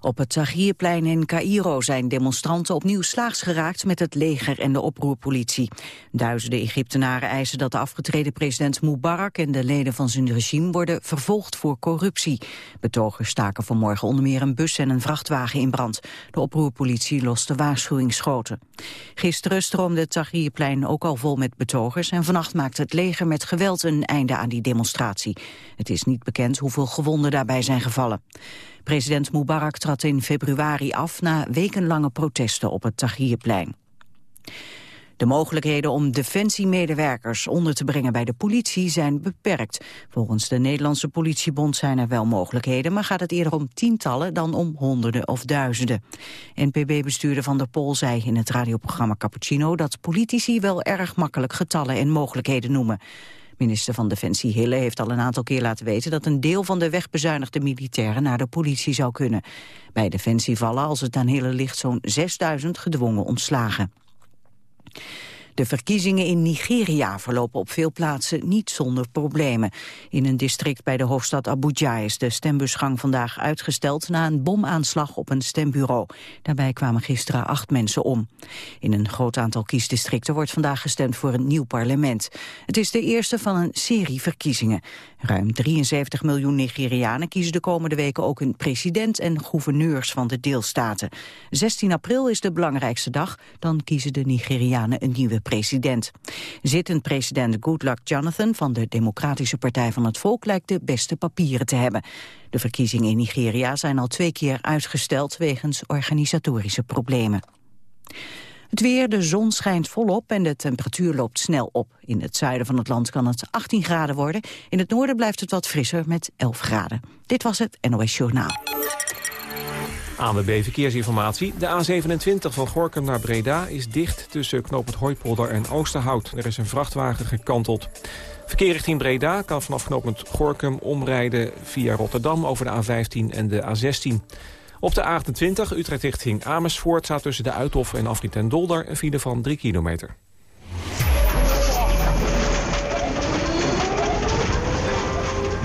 Op het Tahrirplein in Cairo zijn demonstranten opnieuw slaags geraakt met het leger en de oproerpolitie. Duizenden Egyptenaren eisen dat de afgetreden president Mubarak en de leden van zijn regime worden vervolgd voor corruptie. Betogers staken vanmorgen onder meer een bus en een vrachtwagen in brand. De oproerpolitie loste waarschuwingsschoten. Gisteren stroomde het Tahrirplein ook al vol met betogers en vannacht maakte het leger met geweld een einde aan die demonstratie. Het is niet bekend hoeveel gewonden daarbij zijn gevallen. President Mubarak trad in februari af na wekenlange protesten op het Tahrirplein. De mogelijkheden om defensiemedewerkers onder te brengen bij de politie zijn beperkt. Volgens de Nederlandse politiebond zijn er wel mogelijkheden, maar gaat het eerder om tientallen dan om honderden of duizenden. NPB-bestuurder Van der Pol zei in het radioprogramma Cappuccino dat politici wel erg makkelijk getallen en mogelijkheden noemen. Minister van Defensie Hille heeft al een aantal keer laten weten dat een deel van de wegbezuinigde militairen naar de politie zou kunnen. Bij Defensie vallen als het aan Hille ligt zo'n 6000 gedwongen ontslagen. De verkiezingen in Nigeria verlopen op veel plaatsen niet zonder problemen. In een district bij de hoofdstad Abuja is de stembusgang vandaag uitgesteld na een bomaanslag op een stembureau. Daarbij kwamen gisteren acht mensen om. In een groot aantal kiesdistricten wordt vandaag gestemd voor een nieuw parlement. Het is de eerste van een serie verkiezingen. Ruim 73 miljoen Nigerianen kiezen de komende weken ook een president en gouverneurs van de deelstaten. 16 april is de belangrijkste dag, dan kiezen de Nigerianen een nieuwe president. Zittend president Goodluck Jonathan van de Democratische Partij van het Volk lijkt de beste papieren te hebben. De verkiezingen in Nigeria zijn al twee keer uitgesteld wegens organisatorische problemen. Het weer, de zon schijnt volop en de temperatuur loopt snel op. In het zuiden van het land kan het 18 graden worden. In het noorden blijft het wat frisser met 11 graden. Dit was het NOS Journaal. ANWB Verkeersinformatie. De A27 van Gorkum naar Breda is dicht tussen knooppunt Hooipolder en Oosterhout. Er is een vrachtwagen gekanteld. Verkeer richting Breda kan vanaf knooppunt Gorkum omrijden via Rotterdam over de A15 en de A16. Op de A28 Utrecht richting Amersfoort staat tussen de Uithof en Afrit en Dolder een file van 3 kilometer.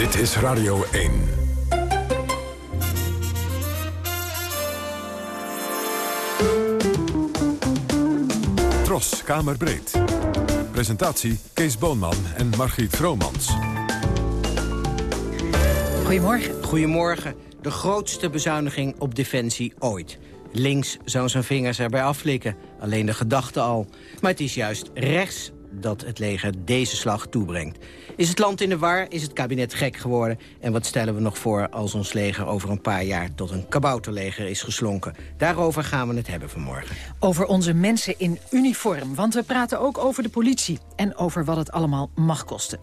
Dit is Radio 1. Tros, Kamerbreed. Presentatie Kees Boonman en Margriet Vromans. Goedemorgen. Goedemorgen. De grootste bezuiniging op defensie ooit. Links zou zijn vingers erbij aflikken. Alleen de gedachte al. Maar het is juist rechts dat het leger deze slag toebrengt. Is het land in de war? Is het kabinet gek geworden? En wat stellen we nog voor als ons leger over een paar jaar... tot een kabouterleger is geslonken? Daarover gaan we het hebben vanmorgen. Over onze mensen in uniform. Want we praten ook over de politie. En over wat het allemaal mag kosten.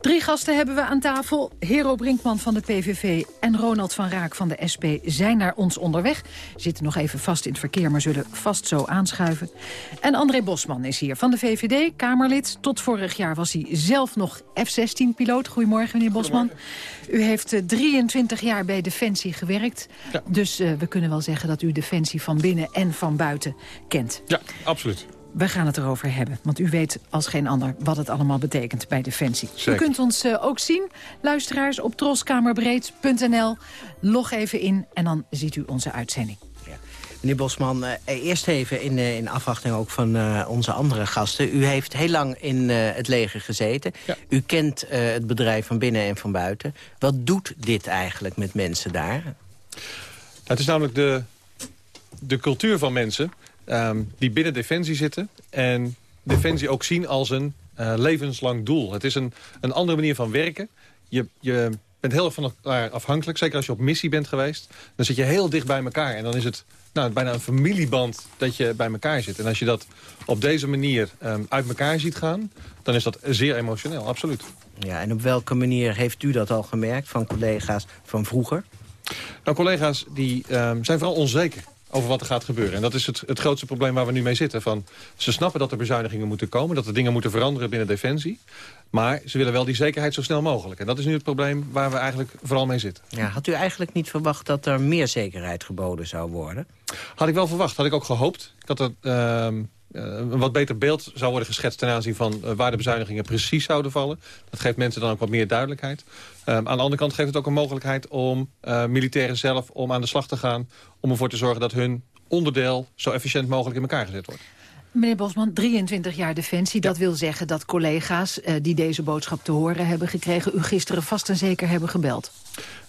Drie gasten hebben we aan tafel. Hero Brinkman van de PVV en Ronald van Raak van de SP zijn naar ons onderweg. Zitten nog even vast in het verkeer, maar zullen vast zo aanschuiven. En André Bosman is hier van de VVD, Kamerlid. Tot vorig jaar was hij zelf nog F-16-piloot. Goedemorgen, meneer Bosman. U heeft 23 eh, jaar bij Defensie gewerkt. Dus uh, we kunnen wel zeggen dat u Defensie van binnen en van buiten kent. Ja, absoluut. We gaan het erover hebben, want u weet als geen ander wat het allemaal betekent bij Defensie. Zeker. U kunt ons uh, ook zien, luisteraars, op troskamerbreed.nl. Log even in en dan ziet u onze uitzending. Meneer Bosman, uh, eerst even in, uh, in afwachting ook van onze andere gasten. U heeft heel lang in het leger gezeten. Ja. U kent het bedrijf van binnen en van buiten. Wat doet dit eigenlijk met mensen daar? Het is namelijk de, de cultuur van mensen um, die binnen Defensie zitten... en Defensie ook zien als een levenslang doel. Het is een, een andere manier van werken. Je, je bent heel erg van elkaar afhankelijk. Zeker als je op missie bent geweest. Dan zit je heel dicht bij elkaar. En dan is het nou, bijna een familieband dat je bij elkaar zit. En als je dat op deze manier um, uit elkaar ziet gaan... dan is dat zeer emotioneel, absoluut. Ja, en op welke manier heeft u dat al gemerkt van collega's van vroeger? Nou, collega's die ehm, zijn vooral onzeker over wat er gaat gebeuren. En dat is het, het grootste probleem waar we nu mee zitten. Van, ze snappen dat er bezuinigingen moeten komen, dat er dingen moeten veranderen binnen Defensie. Maar ze willen wel die zekerheid zo snel mogelijk. En dat is nu het probleem waar we eigenlijk vooral mee zitten. Ja, had u eigenlijk niet verwacht dat er meer zekerheid geboden zou worden? Had ik wel verwacht, had ik ook gehoopt. Ik had er, ehm, eh, een wat beter beeld zou worden geschetst ten aanzien van eh, waar de bezuinigingen precies zouden vallen. Dat geeft mensen dan ook wat meer duidelijkheid. Um, aan de andere kant geeft het ook een mogelijkheid om uh, militairen zelf om aan de slag te gaan. Om ervoor te zorgen dat hun onderdeel zo efficiënt mogelijk in elkaar gezet wordt. Meneer Bosman, 23 jaar Defensie. Dat wil zeggen dat collega's uh, die deze boodschap te horen hebben gekregen... u gisteren vast en zeker hebben gebeld.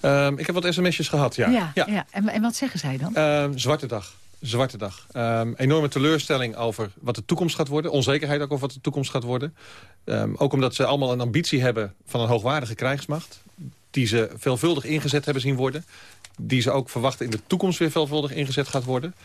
Um, ik heb wat sms'jes gehad, ja. ja, ja. ja. En, en, wat zeggen zij dan? Uh, zwarte dag zwarte dag. Um, enorme teleurstelling over wat de toekomst gaat worden. Onzekerheid ook over wat de toekomst gaat worden. Ook omdat ze allemaal een ambitie hebben van een hoogwaardige krijgsmacht. Die ze veelvuldig ingezet hebben zien worden. Die ze ook verwachten in de toekomst weer veelvuldig ingezet gaat worden.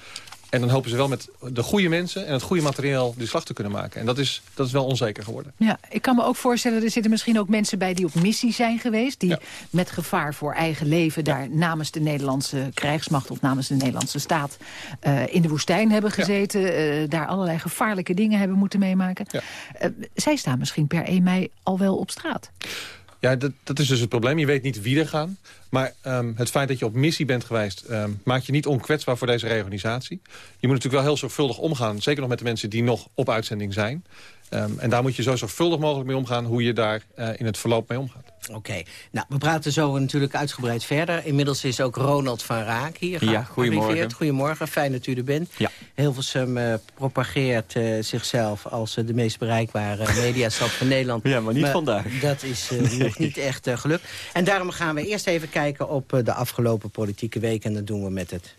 En dan hopen ze wel met de goede mensen en het goede materiaal die slag te kunnen maken. En dat is, dat is wel onzeker geworden. Ja, ik kan me ook voorstellen, er zitten misschien ook mensen bij die op missie zijn geweest. Die ja. met gevaar voor eigen leven daar namens de Nederlandse krijgsmacht of namens de Nederlandse staat uh, in de woestijn hebben gezeten. Ja. Uh, daar allerlei gevaarlijke dingen hebben moeten meemaken. Uh, zij staan misschien per 1 mei al wel op straat. Ja, dat, dat is dus het probleem. Je weet niet wie er gaan. Maar um, het feit dat je op missie bent geweest... Um, maakt je niet onkwetsbaar voor deze reorganisatie. Je moet natuurlijk wel heel zorgvuldig omgaan. Zeker nog met de mensen die nog op uitzending zijn. Um, en daar moet je zo zorgvuldig mogelijk mee omgaan... hoe je daar uh, in het verloop mee omgaat. Oké, okay. nou, we praten zo natuurlijk uitgebreid verder. Inmiddels is ook Ronald van Raak hier Ja, goedemorgen. Goedemorgen, fijn dat u er bent. Ja. Hilversum uh, propageert uh, zichzelf als uh, de meest bereikbare mediastad van Nederland. Ja, maar niet maar vandaag. Dat is nee. nog niet echt gelukt. En daarom gaan we eerst even kijken op de afgelopen politieke week. En dat doen we met het...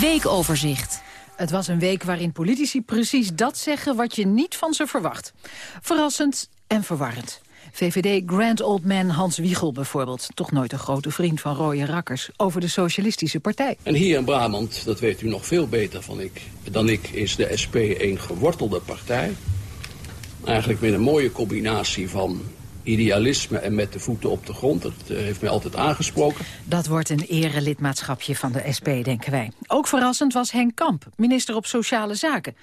Weekoverzicht. Het was een week waarin politici precies dat zeggen wat je niet van ze verwacht. Verrassend en verwarrend. VVD Grand Old Man Hans Wiegel bijvoorbeeld. Toch nooit een grote vriend van rode rakkers. Over de Socialistische Partij. En hier in Brabant, dat weet u nog veel beter van ik, dan ik... is de SP een gewortelde partij. Eigenlijk met een mooie combinatie van idealisme en met de voeten op de grond. Dat uh, heeft mij altijd aangesproken. Dat wordt een erelidmaatschapje van de SP, denken wij. Ook verrassend was Henk Kamp, minister op Sociale Zaken.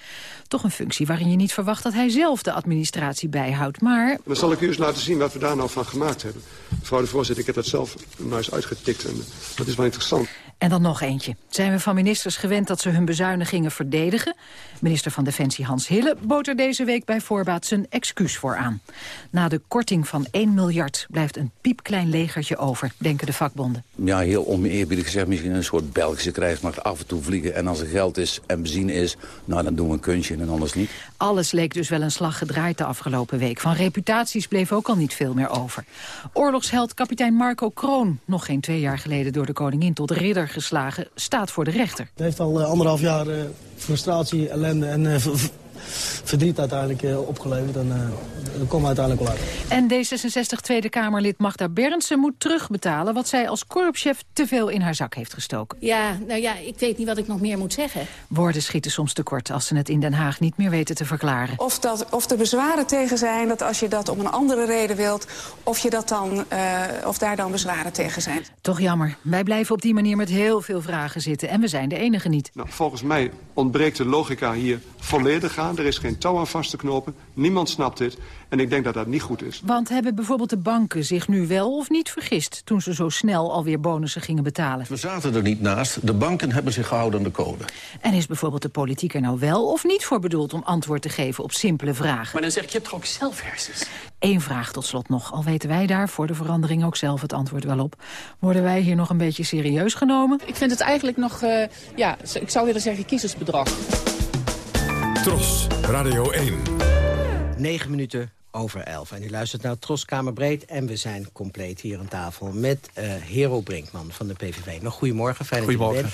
Toch een functie waarin je niet verwacht dat hij zelf de administratie bijhoudt, maar... Dan zal ik u eens laten zien wat we daar nou van gemaakt hebben. Mevrouw de voorzitter, ik heb dat zelf maar eens uitgetikt en dat is wel interessant. En dan nog eentje. Zijn we van ministers gewend dat ze hun bezuinigingen verdedigen? Minister van Defensie Hans Hille bood er deze week bij voorbaat zijn excuus voor aan. Na de korting van 1 miljard blijft een piepklein legertje over, denken de vakbonden. Ja, heel oneerbiedig gezegd, misschien een soort Belgische krijgsmacht af en toe vliegen. En als er geld is en benzine is, nou dan doen we een kunstje en anders niet. Alles leek dus wel een slag gedraaid de afgelopen week. Van reputaties bleef ook al niet veel meer over. Oorlogsheld kapitein Marco Kroon, nog geen twee jaar geleden door de koningin tot ridder geslagen, staat voor de rechter. Het heeft al uh, anderhalf jaar uh, frustratie, ellende en uh, verdriet uiteindelijk uh, opgeleverd. En uh, dat komt uiteindelijk wel uit. En D66 Tweede Kamerlid Magda Berndsen moet terugbetalen... wat zij als korpschef te veel in haar zak heeft gestoken. Ja, nou ja, ik weet niet wat ik nog meer moet zeggen. Woorden schieten soms tekort als ze het in Den Haag niet meer weten te verklaren. Of, dat, of er bezwaren tegen zijn, dat als je dat om een andere reden wilt... of, je dat dan, uh, of daar dan bezwaren tegen zijn. Toch jammer. Wij blijven op die manier met heel veel vragen zitten. En we zijn de enige niet. Nou, volgens mij ontbreekt de logica hier volledig aan. Er is geen touw aan vast te knopen. Niemand snapt dit. En ik denk dat dat niet goed is. Want hebben bijvoorbeeld de banken zich nu wel of niet vergist... toen ze zo snel alweer bonussen gingen betalen? We zaten er niet naast. De banken hebben zich gehouden aan de code. En is bijvoorbeeld de politiek er nou wel of niet voor bedoeld... om antwoord te geven op simpele vragen? Maar dan zeg ik, je hebt toch ook zelf hersens? Eén vraag tot slot nog. Al weten wij daar voor de verandering ook zelf het antwoord wel op. Worden wij hier nog een beetje serieus genomen? Ik vind het eigenlijk nog, uh, ja, ik zou willen zeggen kiezersbedrag. Tros, Radio 1. 9 minuten over 11. En u luistert naar Tros Kamerbreed. En we zijn compleet hier aan tafel met uh, Hero Brinkman van de PVV. Nog goedemorgen, fijn dat u bent.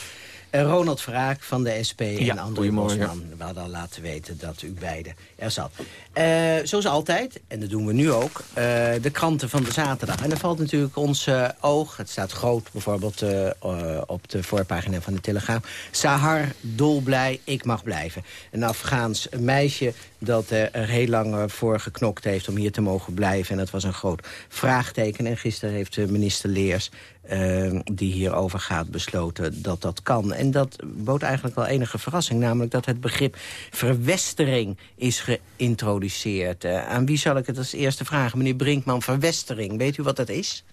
Uh, Ronald Verraak van de SP ja, en André Bosman. We hadden al laten weten dat u beiden er zat. Uh, zoals altijd, en dat doen we nu ook, uh, de kranten van de zaterdag. En er valt natuurlijk ons oog, het staat groot bijvoorbeeld op de voorpagina van de Telegraaf. Sahar, dolblij, ik mag blijven. Een Afghaans meisje dat er heel lang voor geknokt heeft om hier te mogen blijven. En dat was een groot vraagteken. En gisteren heeft minister Leers uh, die hierover gaat besloten dat dat kan. En dat bood eigenlijk wel enige verrassing. Namelijk dat het begrip verwestering is geïntroduceerd. Uh, aan wie zal ik het als eerste vragen? Meneer Brinkman, verwestering, weet u wat dat is?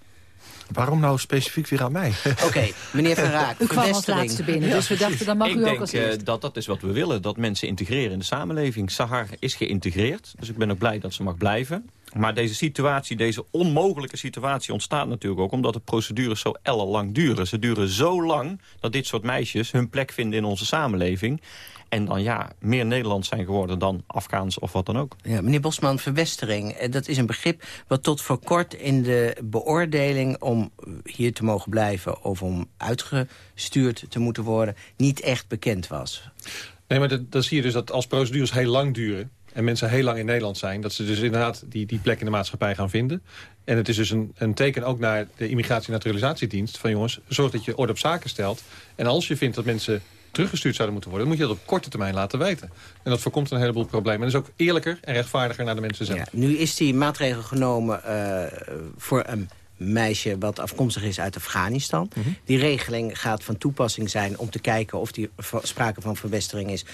Waarom nou specifiek weer aan mij? Oké, meneer Van Raak, U kwam als laatste binnen, dus we dachten, dan mag ik u ook denk, als uh, eerste. dat dat is wat we willen, dat mensen integreren in de samenleving. Sahar is geïntegreerd, dus ik ben ook blij dat ze mag blijven. Maar deze situatie, deze onmogelijke situatie ontstaat natuurlijk ook... omdat de procedures zo ellenlang duren. Ze duren zo lang dat dit soort meisjes hun plek vinden in onze samenleving. En dan ja, meer Nederlands zijn geworden dan Afghaans of wat dan ook. Ja, meneer Bosman, verwestering, eh, dat is een begrip... wat tot voor kort in de beoordeling om hier te mogen blijven... of om uitgestuurd te moeten worden, niet echt bekend was. Nee, maar dat, dan zie je dus dat als procedures heel lang duren en mensen heel lang in Nederland zijn... dat ze dus inderdaad die, die plek in de maatschappij gaan vinden. En het is dus een, een teken ook naar de Immigratie- en Naturalisatiedienst... van jongens, zorg dat je orde op zaken stelt. En als je vindt dat mensen teruggestuurd zouden moeten worden... dan moet je dat op korte termijn laten weten. En dat voorkomt een heleboel problemen. En is ook eerlijker en rechtvaardiger naar de mensen zelf. Ja, nu is die maatregel genomen uh, voor een meisje wat afkomstig is uit Afghanistan. Mm -hmm. Die regeling gaat van toepassing zijn om te kijken of die sprake van verwestering is...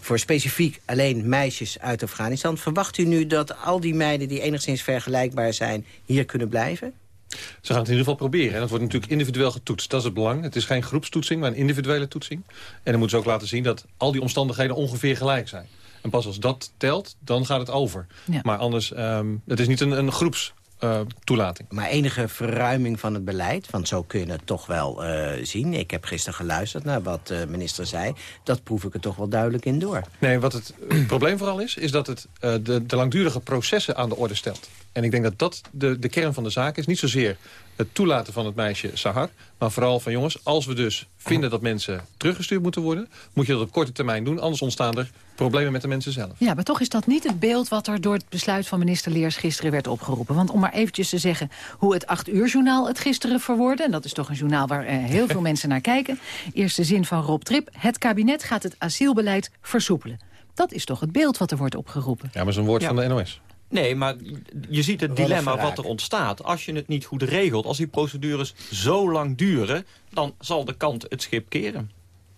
voor specifiek alleen meisjes uit Afghanistan. Verwacht u nu dat al die meiden die enigszins vergelijkbaar zijn... hier kunnen blijven? Ze gaan het in ieder geval proberen. En dat wordt natuurlijk individueel getoetst. Dat is het belang. Het is geen groepstoetsing, maar een individuele toetsing. En dan moeten ze ook laten zien dat al die omstandigheden ongeveer gelijk zijn. En pas als dat telt, dan gaat het over. Ja. Maar anders, um, het is niet een, een groeps uh, toelating. Maar enige verruiming van het beleid, want zo kun je het toch wel uh, zien. Ik heb gisteren geluisterd naar wat de uh, minister zei. Dat proef ik er toch wel duidelijk in door. Nee, wat het, het probleem vooral is, is dat het de, de langdurige processen aan de orde stelt. En ik denk dat dat de, de kern van de zaak is. Niet zozeer het toelaten van het meisje Sahar. Maar vooral van jongens, als we dus vinden dat mensen teruggestuurd moeten worden... moet je dat op korte termijn doen. Anders ontstaan er problemen met de mensen zelf. Ja, maar toch is dat niet het beeld wat er door het besluit van minister Leers gisteren werd opgeroepen. Want om maar eventjes te zeggen hoe het 8 uur journaal het gisteren verwoordde... en dat is toch een journaal waar uh, heel veel mensen naar kijken. Eerste zin van Rob Trip. Het kabinet gaat het asielbeleid versoepelen. Dat is toch het beeld wat er wordt opgeroepen. Ja, maar een woord ja. van de NOS. Nee, maar je ziet het dilemma wat er ontstaat. Als je het niet goed regelt, als die procedures zo lang duren... dan zal de kant het schip keren.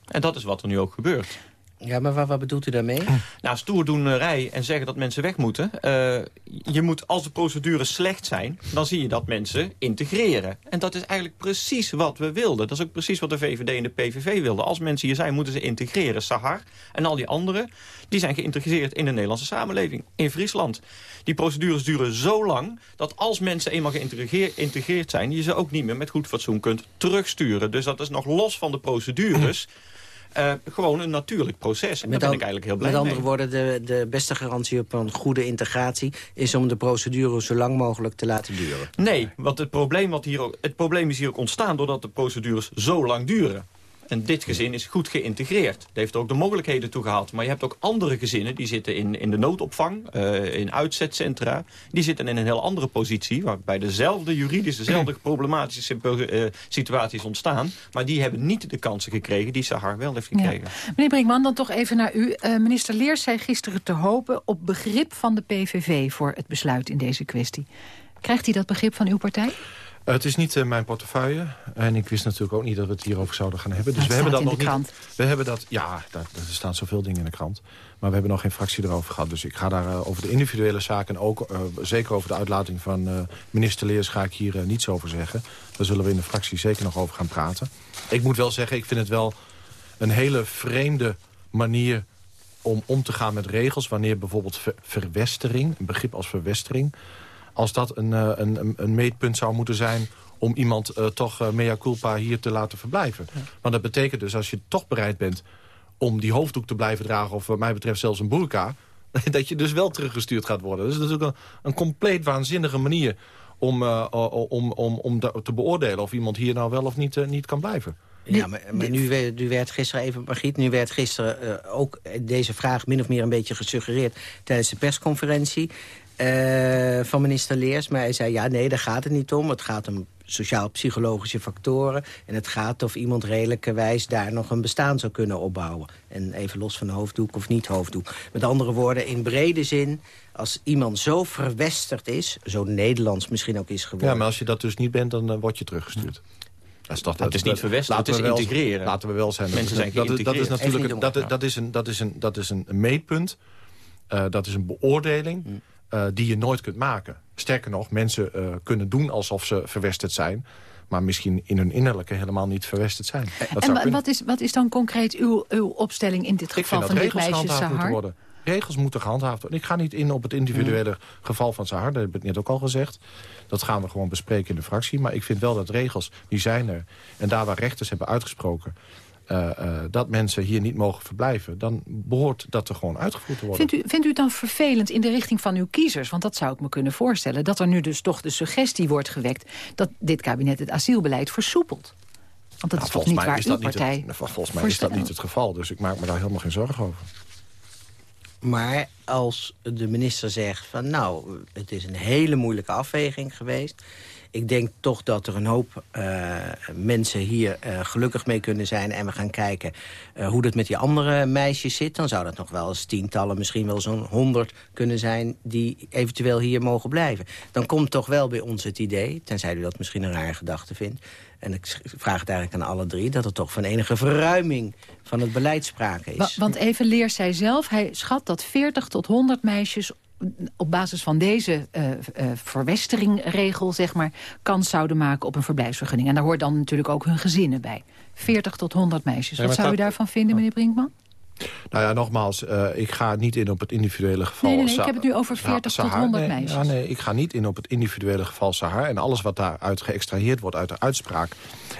En dat is wat er nu ook gebeurt. Ja, maar wat, wat bedoelt u daarmee? Nou, stoerdoenerij en zeggen dat mensen weg moeten. Uh, je moet, als de procedures slecht zijn, dan zie je dat mensen integreren. En dat is eigenlijk precies wat we wilden. Dat is ook precies wat de VVD en de PVV wilden. Als mensen hier zijn, moeten ze integreren. Sahar en al die anderen, die zijn geïntegreerd in de Nederlandse samenleving. In Friesland. Die procedures duren zo lang, dat als mensen eenmaal geïntegreerd zijn... je ze ook niet meer met goed fatsoen kunt terugsturen. Dus dat is nog los van de procedures... Uh, gewoon een natuurlijk proces. En daar ben ik eigenlijk heel blij mee. Met andere woorden, de, de beste garantie op een goede integratie... is om de procedure zo lang mogelijk te laten duren. Nee, want het probleem, wat hier ook, het probleem is hier ook ontstaan... doordat de procedures zo lang duren. En dit gezin is goed geïntegreerd. Dat heeft er ook de mogelijkheden toe gehad. Maar je hebt ook andere gezinnen, die zitten in, in de noodopvang, uh, in uitzetcentra. Die zitten in een heel andere positie, waarbij dezelfde juridisch, dezelfde problematische uh, situaties ontstaan. Maar die hebben niet de kansen gekregen die Sahar wel heeft gekregen. Ja. Meneer Brinkman, dan toch even naar u. Uh, minister Leers zei gisteren te hopen op begrip van de PVV voor het besluit in deze kwestie. Krijgt hij dat begrip van uw partij? Uh, het is niet uh, mijn portefeuille. En ik wist natuurlijk ook niet dat we het hierover zouden gaan hebben. Dus we hebben dat in nog de krant. niet. We hebben dat. Ja, daar, er staan zoveel dingen in de krant. Maar we hebben nog geen fractie erover gehad. Dus ik ga daar uh, over de individuele zaken... en ook zeker over de uitlating van minister Leers... ga ik hier niets over zeggen. Daar zullen we in de fractie zeker nog over gaan praten. Ik moet wel zeggen, ik vind het wel een hele vreemde manier om om te gaan met regels... wanneer bijvoorbeeld ver verwestering, een begrip als verwestering als dat een, een, een meetpunt zou moeten zijn om iemand uh, toch uh, mea culpa hier te laten verblijven. Ja. Want dat betekent dus als je toch bereid bent om die hoofddoek te blijven dragen... of wat mij betreft zelfs een burka, dat je dus wel teruggestuurd gaat worden. Dus dat is natuurlijk een, een compleet waanzinnige manier om, uh, om, om, om te beoordelen... of iemand hier nou wel of niet, niet kan blijven. Ja, maar, maar nu, werd, nu werd gisteren even, Margriet, nu werd gisteren uh, ook deze vraag min of meer een beetje gesuggereerd tijdens de persconferentie. Uh, van minister Leers. Maar hij zei, ja, nee, daar gaat het niet om. Het gaat hem sociaal-psychologische factoren. En het gaat of iemand redelijkerwijs daar nog een bestaan zou kunnen opbouwen. En even los van hoofddoek of niet hoofddoek. Met andere woorden, in brede zin, als iemand zo verwesterd is... zo Nederlands misschien ook is geworden... Ja, maar als je dat dus niet bent, dan uh, word je teruggestuurd. Dat is toch, het is niet verwesterd, het is wel, integreren. Laten we wel zijn. Mensen zijn dat, dat is natuurlijk dat, dat, dat, is een, dat, is een, dat is een meetpunt. Uh, dat is een beoordeling uh, die je nooit kunt maken. Sterker nog, mensen uh, kunnen doen alsof ze verwesterd zijn maar misschien in hun innerlijke helemaal niet verwesterd zijn. Dat en wat is, wat is dan concreet uw, uw opstelling in dit geval van dit meisje Sahar? Worden. Regels moeten gehandhaafd worden. Ik ga niet in op het individuele mm. geval van Sahar, dat heb ik net ook al gezegd. Dat gaan we gewoon bespreken in de fractie. Maar ik vind wel dat regels, die zijn er. En daar waar rechters hebben uitgesproken... Uh, uh, dat mensen hier niet mogen verblijven... dan behoort dat er gewoon uitgevoerd te worden. Vindt u, vindt u het dan vervelend in de richting van uw kiezers? Want dat zou ik me kunnen voorstellen. Dat er nu dus toch de suggestie wordt gewekt... dat dit kabinet het asielbeleid versoepelt. Want dat nou, is toch niet waar uw partij... Het, volgens mij is dat niet het geval. Dus ik maak me daar helemaal geen zorgen over. Maar als de minister zegt van nou, het is een hele moeilijke afweging geweest ik denk toch dat er een hoop uh, mensen hier uh, gelukkig mee kunnen zijn. En we gaan kijken uh, hoe dat met die andere meisjes zit. Dan zou dat nog wel eens tientallen, misschien wel zo'n honderd kunnen zijn... die eventueel hier mogen blijven. Dan komt toch wel bij ons het idee, tenzij u dat misschien een rare gedachte vindt... en ik vraag het eigenlijk aan alle drie... dat er toch van enige verruiming van het beleid sprake is. Want even leer zij zelf, hij schat dat 40 tot 100 meisjes op basis van deze uh, uh, verwesteringregel zeg maar, kans zouden maken op een verblijfsvergunning. En daar hoort dan natuurlijk ook hun gezinnen bij. 40 tot 100 meisjes. Wat zou u daarvan vinden, meneer Brinkman? Nou ja, nogmaals, uh, ik ga niet in op het individuele geval... Nee, nee, nee ik heb het nu over 40 tot 100 meisjes. Ja, nee, ik ga niet in op het individuele geval Sahar. En alles wat daaruit geëxtraheerd wordt uit de uitspraak...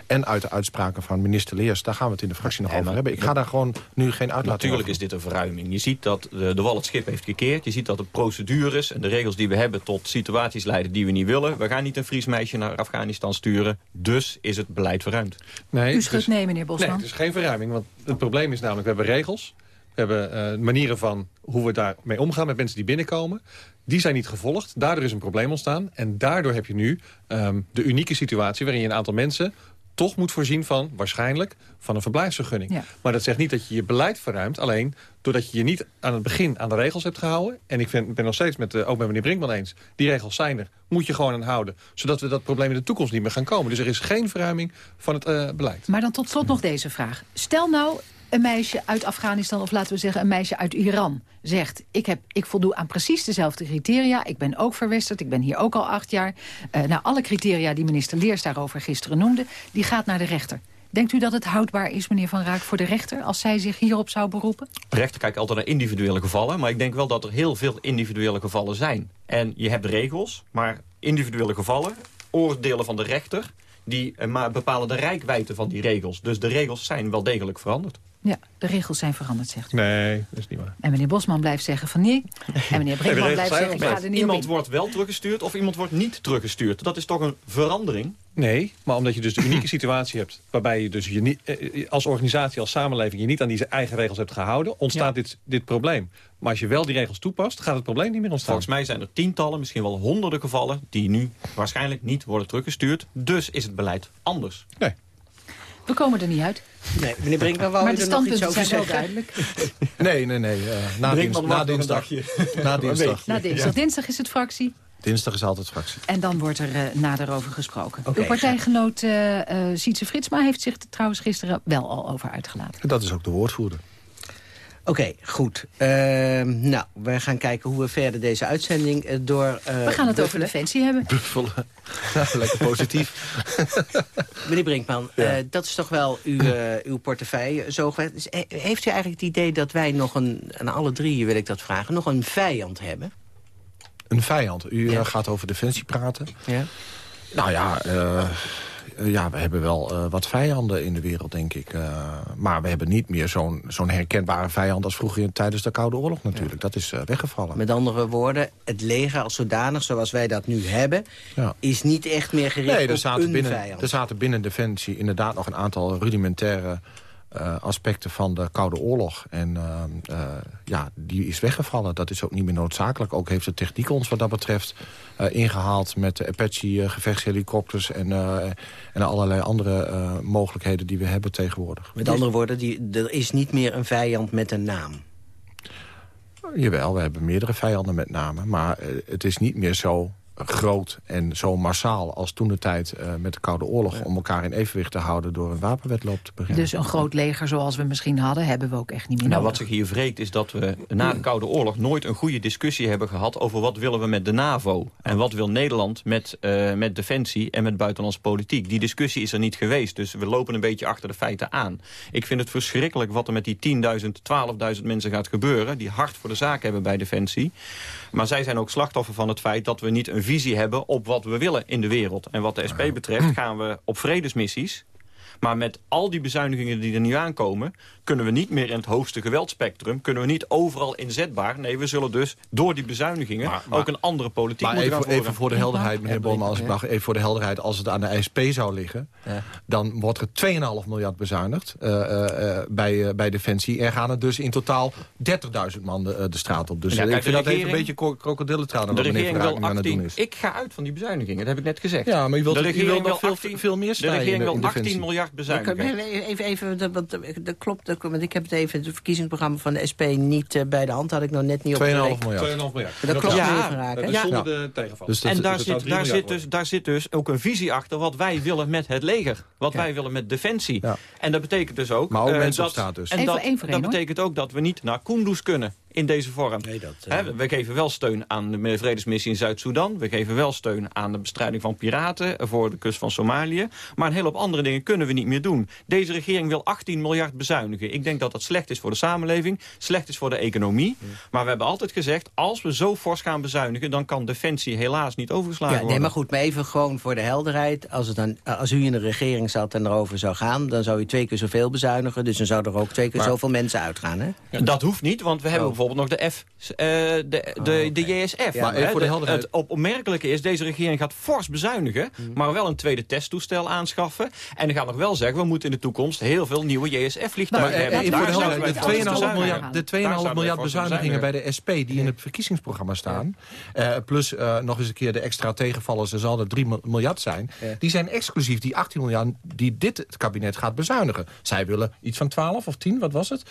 en uit de uitspraken van minister Leers... daar gaan we het in de fractie nog over hebben. Ik ga daar gewoon nu geen uitlating Natuurlijk is dit een verruiming. Je ziet dat de, de wal het schip heeft gekeerd. Je ziet dat de procedures en de regels die we hebben... tot situaties leiden die we niet willen. We gaan niet een Fries meisje naar Afghanistan sturen. Dus is het beleid verruimd. Nee, U schudt nee, meneer Bosman. Nee, het is geen verruiming. Want het probleem is namelijk, we hebben regels... We hebben uh, manieren van hoe we daarmee omgaan met mensen die binnenkomen. Die zijn niet gevolgd. Daardoor is een probleem ontstaan. En daardoor heb je nu um, de unieke situatie... waarin je een aantal mensen toch moet voorzien van, waarschijnlijk, van een verblijfsvergunning. Ja. Maar dat zegt niet dat je je beleid verruimt. Alleen doordat je je niet aan het begin aan de regels hebt gehouden. En ik vind, ben nog steeds met, uh, ook met meneer Brinkman eens. Die regels zijn er. Moet je gewoon aan houden. Zodat we dat probleem in de toekomst niet meer gaan komen. Dus er is geen verruiming van het uh, beleid. Maar dan tot slot nog deze vraag. Stel nou, een meisje uit Afghanistan, of laten we zeggen een meisje uit Iran... zegt, ik, heb, ik voldoe aan precies dezelfde criteria. Ik ben ook verwesterd, ik ben hier ook al acht jaar. Uh, alle criteria die minister Leers daarover gisteren noemde... die gaat naar de rechter. Denkt u dat het houdbaar is, meneer Van Raak, voor de rechter... als zij zich hierop zou beroepen? De rechter kijkt altijd naar individuele gevallen... maar ik denk wel dat er heel veel individuele gevallen zijn. En je hebt regels, maar individuele gevallen... oordelen van de rechter die eh, bepalen de rijkwijde van die regels. Dus de regels zijn wel degelijk veranderd. Ja, de regels zijn veranderd, zegt u. Nee, dat is niet waar. En meneer Bosman blijft zeggen van nee. En meneer Brinkman blijft zeggen, ik ga er niet Iemand wordt wel teruggestuurd of iemand wordt niet teruggestuurd. Dat is toch een verandering? Nee, maar omdat je dus de unieke situatie hebt... waarbij je dus je niet, eh, als organisatie, als samenleving... je niet aan die eigen regels hebt gehouden... ontstaat dit, dit probleem. Maar als je wel die regels toepast, gaat het probleem niet meer ontstaan. Volgens mij zijn er tientallen, misschien wel honderden gevallen... die nu waarschijnlijk niet worden teruggestuurd. Dus is het beleid anders. Nee. We komen er niet uit. Nee, meneer Brinkman, wou maar de standpunten zijn wel duidelijk. Nee, nee, nee. Uh, na, dins, na, dinsdag. na dinsdag. Na dinsdag. Dinsdag is het fractie. Dinsdag is altijd fractie. En dan wordt er uh, nader over gesproken. Okay, Uw partijgenoot uh, uh, Sietse Fritsma heeft zich er trouwens gisteren wel al over uitgelaten. Dat is ook de woordvoerder. Oké, okay, goed. Uh, nou, we gaan kijken hoe we verder deze uitzending uh, door... Uh, we gaan het over Defensie hebben. Buffelen. lekker positief. Meneer Brinkman, ja. dat is toch wel uw, uw portefeuille zo. Dus, heeft u eigenlijk het idee dat wij nog een... aan alle drie wil ik dat vragen... nog een vijand hebben? Een vijand? U ja. gaat over Defensie praten. Ja. Nou ja... Uh, ja, we hebben wel uh, wat vijanden in de wereld, denk ik. Uh, maar we hebben niet meer zo'n zo'n herkenbare vijand... als vroeger tijdens de Koude Oorlog natuurlijk. Ja. Dat is weggevallen. Met andere woorden, het leger als zodanig, zoals wij dat nu hebben... Ja. is niet echt meer gericht nee, er op een binnen, vijand. Er zaten binnen Defensie inderdaad nog een aantal rudimentaire... eh, aspecten van de Koude Oorlog. En uh, uh, ja, die is weggevallen. Dat is ook niet meer noodzakelijk. Ook heeft de techniek ons wat dat betreft ingehaald... met de Apache-gevechtshelikopters en, en allerlei andere mogelijkheden die we hebben tegenwoordig. Met andere woorden, die, er is niet meer een vijand met een naam. Jawel, we hebben meerdere vijanden met name. Maar het is niet meer zo groot en zo massaal als toen de tijd uh, met de Koude Oorlog... om elkaar in evenwicht te houden door een wapenwetloop te beginnen. Dus een groot leger zoals we misschien hadden, hebben we ook echt niet meer nou, nodig. Wat zich hier wreekt is dat we na de Koude Oorlog nooit een goede discussie hebben gehad... over wat willen we met de NAVO en wat wil Nederland met, uh, met defensie en met buitenlandse politiek. Die discussie is er niet geweest, dus we lopen een beetje achter de feiten aan. Ik vind het verschrikkelijk wat er met die 10.000, 12.000 mensen gaat gebeuren... die hard voor de zaak hebben bij defensie. Maar zij zijn ook slachtoffer van het feit dat we niet een visie hebben op wat we willen in de wereld. En wat de SP betreft gaan we op vredesmissies maar met al die bezuinigingen die er nu aankomen... kunnen we niet meer in het hoogste geweldspectrum... kunnen we niet overal inzetbaar. Nee, we zullen dus door die bezuinigingen... ook een andere politiek maar moeten even, gaan even voor de helderheid, meneer Boman, als ik mag... even voor de helderheid, als het aan de SP zou liggen... Ja. dan wordt er 2,5 miljard bezuinigd uh, uh, bij, uh, bij Defensie. Er gaan er dus in totaal 30.000 man de, de, straat op. Dus ja, kijk, ik vind dat even een beetje krokodillentranen wat meneer Verhagen aan het doen is. Ik ga uit van die bezuinigingen, dat heb ik net gezegd. Ja, maar je wilt, de regering je wilt nog wil veel, 18, veel meer snijden De regering wil in 18 miljard bezuinigen. Even, even, dat, dat, dat klopt, dat, want ik heb het even, het verkiezingsprogramma van de SP niet uh, bij de hand. Had ik nog net niet op 2,5 miljard. 2,5 miljard. Dat klopt ja, even raken. Ja, zonder de tegenval. Dus dat, en daar, zit, daar, zit dus, daar zit dus ook een visie achter wat wij willen met het leger. Wat ja. wij willen met defensie. Ja. En dat betekent dus ook... Maar ook uh, mensen dat, op straat dus. En Even dat, één voor één, dat betekent ook dat we niet naar Kunduz kunnen in deze vorm. Nee, dat, uh... He, we geven wel steun aan de vredesmissie in Zuid-Soedan. We geven wel steun aan de bestrijding van piraten voor de kust van Somalië. Maar een hele hoop andere dingen kunnen we niet meer doen. Deze regering wil 18 miljard bezuinigen. Ik denk dat dat slecht is voor de samenleving, slecht is voor de economie. Maar we hebben altijd gezegd, als we zo fors gaan bezuinigen... dan kan defensie helaas niet overgeslagen ja, nee, worden. maar goed, maar even gewoon voor de helderheid. Als, het dan, als u in de regering zat en erover zou gaan... dan zou u twee keer zoveel bezuinigen. Dus dan zou er ook twee keer maar, zoveel mensen uitgaan, hè? Ja, dat hoeft niet, want we hebben oh. Bijvoorbeeld nog de F... Uh, de, de, Oh, de, de JSF. Ja, maar voor de helderheid. Het opmerkelijke is, deze regering gaat fors bezuinigen... Mm. maar wel een tweede testtoestel aanschaffen. En dan gaat nog wel zeggen, we moeten in de toekomst... heel veel nieuwe JSF-vliegtuigen nou, hebben. Even voor de de 2,5 fors miljard, de 2,5 zouden we miljard fors bezuinigingen bij de SP... die in het verkiezingsprogramma staan... Uh, plus uh, nog eens een keer de extra tegenvallers... er zal er 3 miljard zijn... Die zijn exclusief die 18 miljard die dit het kabinet gaat bezuinigen. Zij willen iets van 12 of 10, wat was het?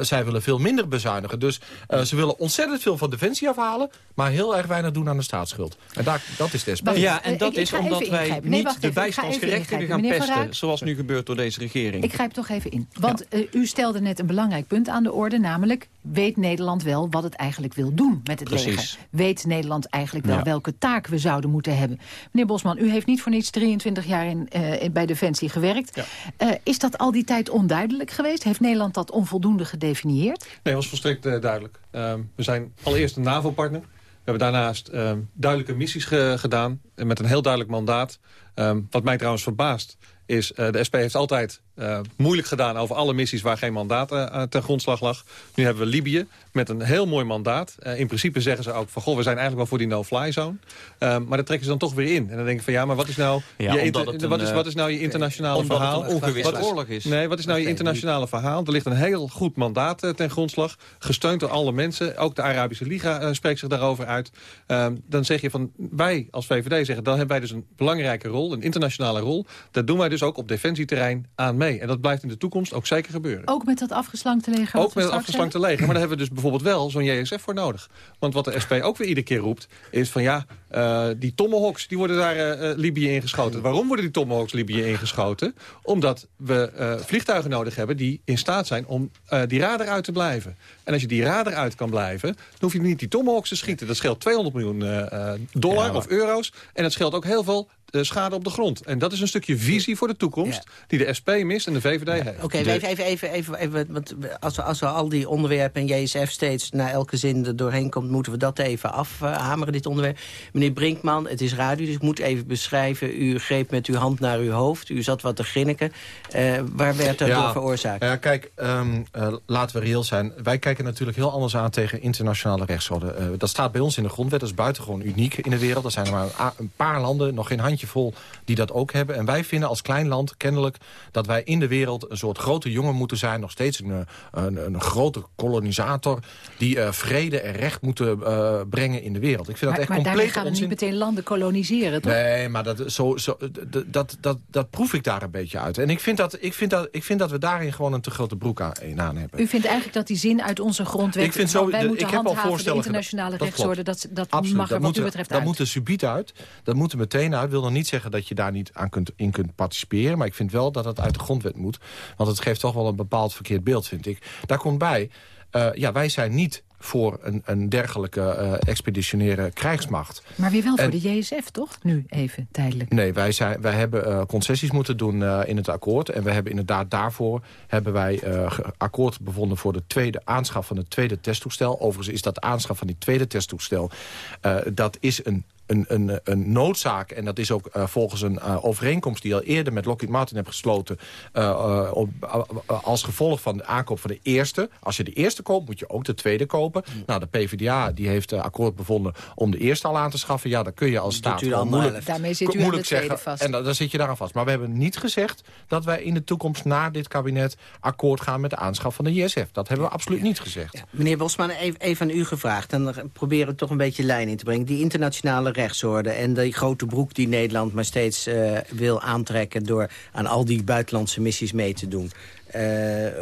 Zij willen veel minder bezuinigen. Dus ze willen ontzettend veel van Defensie afhalen... maar heel erg weinig doen aan de staatsschuld. En daar, dat is de SP. Ja, en dat ik, ik is omdat wij. Nee, niet de bijstandsgerechtigden gaan pesten... zoals nu gebeurt door deze regering. Ik grijp toch even in. Want uh, u stelde net een belangrijk punt aan de orde, namelijk... weet Nederland wel wat het eigenlijk wil doen met het Precies. leger? Weet Nederland eigenlijk wel Ja. welke taak we zouden moeten hebben? Meneer Bosman, u heeft niet voor niets 23 jaar in, uh, in, bij Defensie gewerkt. Uh, is dat al die tijd onduidelijk geweest? Heeft Nederland dat onvoldoende gedefinieerd? Nee, dat was volstrekt uh, duidelijk. Um, we zijn allereerst een NAVO-partner. We hebben daarnaast um, duidelijke missies ge gedaan met een heel duidelijk mandaat. Um, wat mij trouwens verbaast is, uh, de SP heeft altijd uh, moeilijk gedaan over alle missies waar geen mandaat uh, ten grondslag lag. Nu hebben we Libië met een heel mooi mandaat. Uh, in principe zeggen ze ook van, goh, we zijn eigenlijk wel voor die no-fly zone. Maar dat trekken ze dan toch weer in. En dan denk ik van, ja, maar wat is nou, ja, je, een, wat is, wat is nou je internationale verhaal? Wat is, oorlog is. Nee, wat is nou je internationale verhaal? Er ligt een heel goed mandaat ten grondslag. Gesteund door alle mensen. Ook de Arabische Liga spreekt zich daarover uit. Uh, dan zeg je van, wij als VVD zeggen, dan hebben wij dus een belangrijke rol, een internationale rol. Dat doen wij dus ook op defensieterrein aan mee. En dat blijft in de toekomst ook zeker gebeuren. Ook met dat afgeslankte leger? Ook met het afgeslankte leger. Maar daar hebben we dus bijvoorbeeld wel zo'n JSF voor nodig. Want wat de SP ook weer iedere keer roept... is van ja, uh, die Tomahawks die worden daar uh, Libië ingeschoten. Waarom worden die Tomahawks Libië ingeschoten? Omdat we uh, vliegtuigen nodig hebben die in staat zijn om die radar uit te blijven. En als je die radar uit kan blijven... dan hoef je niet die Tomahawks te schieten. Dat scheelt 200 miljoen dollar ja, maar... of euro's. En dat scheelt ook heel veel schade op de grond. En dat is een stukje visie voor de toekomst... Ja. die de SP mist en de VVD heeft. Oké, okay, even, even, even, even, even want als we, als we al die onderwerpen en JSF steeds... naar elke zin er doorheen komt, moeten we dat even afhameren, dit onderwerp. Meneer Brinkman, het is radio, dus ik moet even beschrijven... u greep met uw hand naar uw hoofd, u zat wat te grinniken. Uh, waar werd dat ja, door veroorzaakt? Ja, kijk, um, uh, laten we reëel zijn. Wij kijken natuurlijk heel anders aan tegen internationale rechtsorde. Uh, dat staat bij ons in de grondwet, dat is buitengewoon uniek in de wereld. Er zijn er maar een paar landen, nog geen handje handjevol die dat ook hebben. En wij vinden als klein land kennelijk dat wij in de wereld... een soort grote jongen moeten zijn. Nog steeds een, een, een grote kolonisator... die uh, vrede en recht moeten uh, brengen in de wereld. Ik vind maar, dat echt maar compleet daarmee gaan we niet meteen landen koloniseren, toch? Nee, maar dat, zo, zo, dat, dat, dat proef ik daar een beetje uit. En ik vind, dat, ik, vind dat, ik vind dat we daarin gewoon een te grote broek aan, aan hebben. U vindt eigenlijk dat die zin uit onze grondwet... Ik vind zo, wij de, moeten ik heb al voorstellen de internationale dat rechtsorde... dat, dat Absoluut, mag er wat moet u betreft dat uit. moet er subiet uit. Dat moet er meteen uit. wil nog niet zeggen dat je daar niet aan kunt, in kunt participeren. Maar ik vind wel dat het uit de grondwet moet. Want het geeft toch wel een bepaald verkeerd beeld, vind ik. Daar komt bij, uh, ja, wij zijn niet voor een, een dergelijke uh, expeditionaire krijgsmacht. Maar weer wel en, voor de JSF, toch? Nu even, tijdelijk. Nee, wij, zijn, wij hebben uh, concessies moeten doen uh, in het akkoord. En we hebben inderdaad daarvoor hebben wij akkoord bevonden... voor de tweede aanschaf van het tweede testtoestel. Overigens is dat aanschaf van die tweede testtoestel... dat is een een, een, een noodzaak. En dat is ook uh, volgens een uh, overeenkomst die al eerder met Lockheed Martin heeft gesloten... Uh, op, als gevolg van de aankoop van de eerste. Als je de eerste koopt, moet je ook de tweede kopen. Mm. Nou, de PvdA die heeft akkoord bevonden om de eerste al aan te schaffen. Ja, dan kun je als staat gewoon moeilijk, Daarmee zit u moeilijk de zeggen. vast. En dan, dan zit je daaraan vast. Maar we hebben niet gezegd dat wij in de toekomst na dit kabinet... akkoord gaan met de aanschaf van de ISF. Dat hebben we absoluut niet gezegd. Ja. Meneer Bosman, even, even aan u gevraagd. En dan proberen we toch een beetje lijn in te brengen. Die internationale rechtsorde en die grote broek die Nederland maar steeds uh, wil aantrekken... door aan al die buitenlandse missies mee te doen. Uh,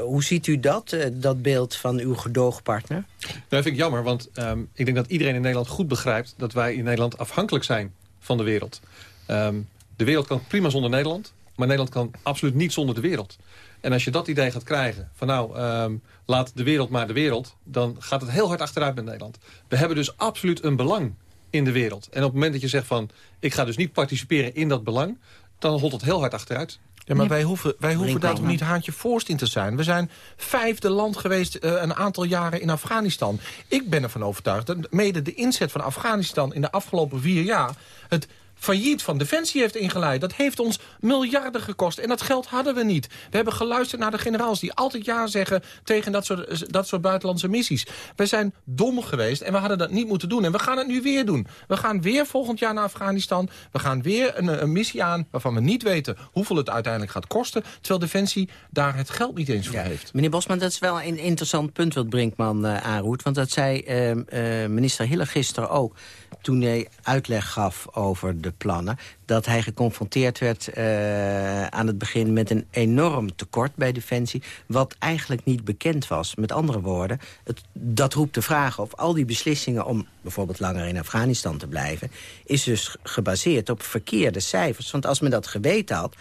hoe ziet u dat, uh, dat beeld van uw gedoogpartner? Nou, dat vind ik jammer, want um, ik denk dat iedereen in Nederland goed begrijpt... dat wij in Nederland afhankelijk zijn van de wereld. Um, de wereld kan prima zonder Nederland, maar Nederland kan absoluut niet zonder de wereld. En als je dat idee gaat krijgen, van nou, um, laat de wereld maar de wereld... dan gaat het heel hard achteruit met Nederland. We hebben dus absoluut een belang in de wereld. En op het moment dat je zegt van... ik ga dus niet participeren in dat belang... dan holt het heel hard achteruit. Ja, maar wij hoeven, wij hoeven daar toch niet haantje voorst in te zijn. We zijn vijfde land geweest uh, een aantal jaren in Afghanistan. Ik ben ervan overtuigd dat mede de inzet van Afghanistan... in de afgelopen vier jaar... het failliet van Defensie heeft ingeleid. Dat heeft ons miljarden gekost. En dat geld hadden we niet. We hebben geluisterd naar de generaals die altijd ja zeggen... tegen dat soort, dat soort buitenlandse missies. We zijn dom geweest en we hadden dat niet moeten doen. En we gaan het nu weer doen. We gaan weer volgend jaar naar Afghanistan. We gaan weer een, een missie aan waarvan we niet weten... hoeveel het uiteindelijk gaat kosten. Terwijl Defensie daar het geld niet eens voor ja. heeft. Meneer Bosman, dat is wel een interessant punt wat Brinkman uh, aanroept. Want dat zei uh, uh, minister Hille gisteren ook... toen hij uitleg gaf over de plannen... dat hij geconfronteerd werd uh, aan het begin met een enorm tekort bij Defensie... wat eigenlijk niet bekend was. Met andere woorden, het, dat roept de vraag of al die beslissingen... om bijvoorbeeld langer in Afghanistan te blijven... is dus gebaseerd op verkeerde cijfers. Want als men dat geweten had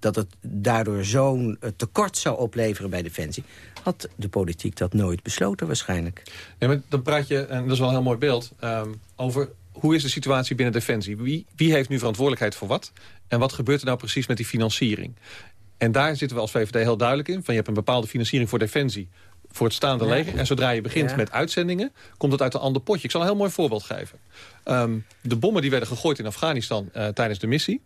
dat het daardoor zo'n tekort zou opleveren bij Defensie... had de politiek dat nooit besloten waarschijnlijk. Ja, maar dan praat je, en dat is wel een heel mooi beeld... Um, over hoe is de situatie binnen Defensie? Wie, wie heeft nu verantwoordelijkheid voor wat? En wat gebeurt er nou precies met die financiering? En daar zitten we als VVD heel duidelijk in. Van je hebt een bepaalde financiering voor Defensie voor het staande ja. leger. En zodra je begint ja. met uitzendingen, komt het uit een ander potje. Ik zal een heel mooi voorbeeld geven. Um, de bommen die werden gegooid in Afghanistan uh, tijdens de missie...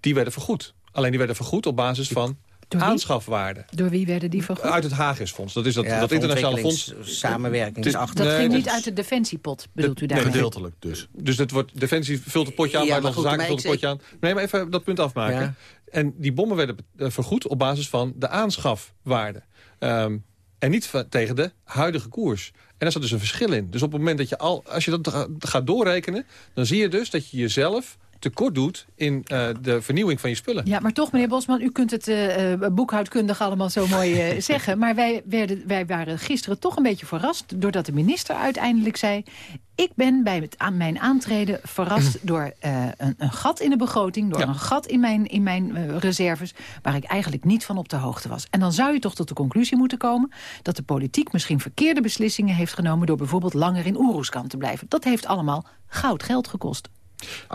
die werden vergoed. Alleen die werden vergoed op basis van aanschafwaarde. Door wie werden die vergoed? Uit het Hagisfonds. Dat is dat, ja, dat internationale fonds. Samenwerkingsachter. Dat ging niet uit de defensiepot, bedoelt u daar? Gedeeltelijk dus. Dus dat wordt, Defensie vult het potje aan, ja, Buitenlandse Zaken vult het potje aan. Nee, maar even dat punt afmaken. Ja. En die bommen werden vergoed op basis van de aanschafwaarde. Um, en niet tegen de huidige koers. En daar zat dus een verschil in. Dus op het moment dat je al, als je dat gaat doorrekenen... dan zie je dus dat je jezelf tekort doet in uh, de vernieuwing van je spullen. Ja, maar toch, meneer Bosman, u kunt het uh, boekhoudkundig allemaal zo mooi uh, zeggen. Maar wij, werden, wij waren gisteren toch een beetje verrast... doordat de minister uiteindelijk zei... ik ben bij het, aan mijn aantreden verrast door een, een, gat in de begroting... door ja. een gat in mijn, in mijn reserves... waar ik eigenlijk niet van op de hoogte was. En dan zou je toch tot de conclusie moeten komen... dat de politiek misschien verkeerde beslissingen heeft genomen... door bijvoorbeeld langer in Oeroeskamp te blijven. Dat heeft allemaal goud geld gekost.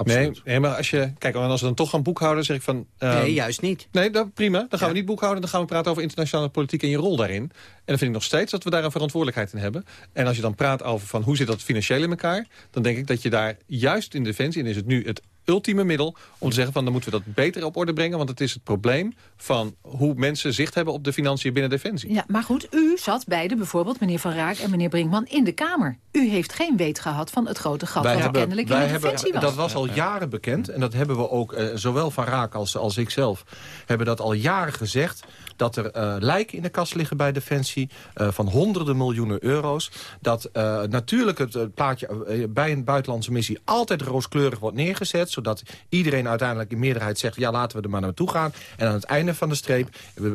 Nee, nee, maar als je... Kijk, als we dan toch gaan boekhouden, zeg ik van... Um, nee, juist niet. Nee, dat, prima. Dan gaan ja. we niet boekhouden. Dan gaan we praten over internationale politiek en je rol daarin. En dan vind ik nog steeds dat we daar een verantwoordelijkheid in hebben. En als je dan praat over van hoe zit dat financieel in elkaar... dan denk ik dat je daar juist in Defensie... en is het nu het ultieme middel om te zeggen van dan moeten we dat beter op orde brengen. Want het is het probleem van hoe mensen zicht hebben op de financiën binnen Defensie. Ja, maar goed, u zat beide, bijvoorbeeld meneer Van Raak en meneer Brinkman, in de Kamer. U heeft geen weet gehad van het grote gat wat er kennelijk in de Defensie was. Dat was al jaren bekend en dat hebben we ook, eh, zowel Van Raak als, als ik zelf, hebben dat al jaren gezegd dat er uh, lijken in de kast liggen bij Defensie uh, van honderden miljoenen euro's. Dat uh, natuurlijk het plaatje bij een buitenlandse missie altijd rooskleurig wordt neergezet. Zodat iedereen uiteindelijk in meerderheid zegt, ja laten we er maar naartoe gaan. En aan het einde van de streep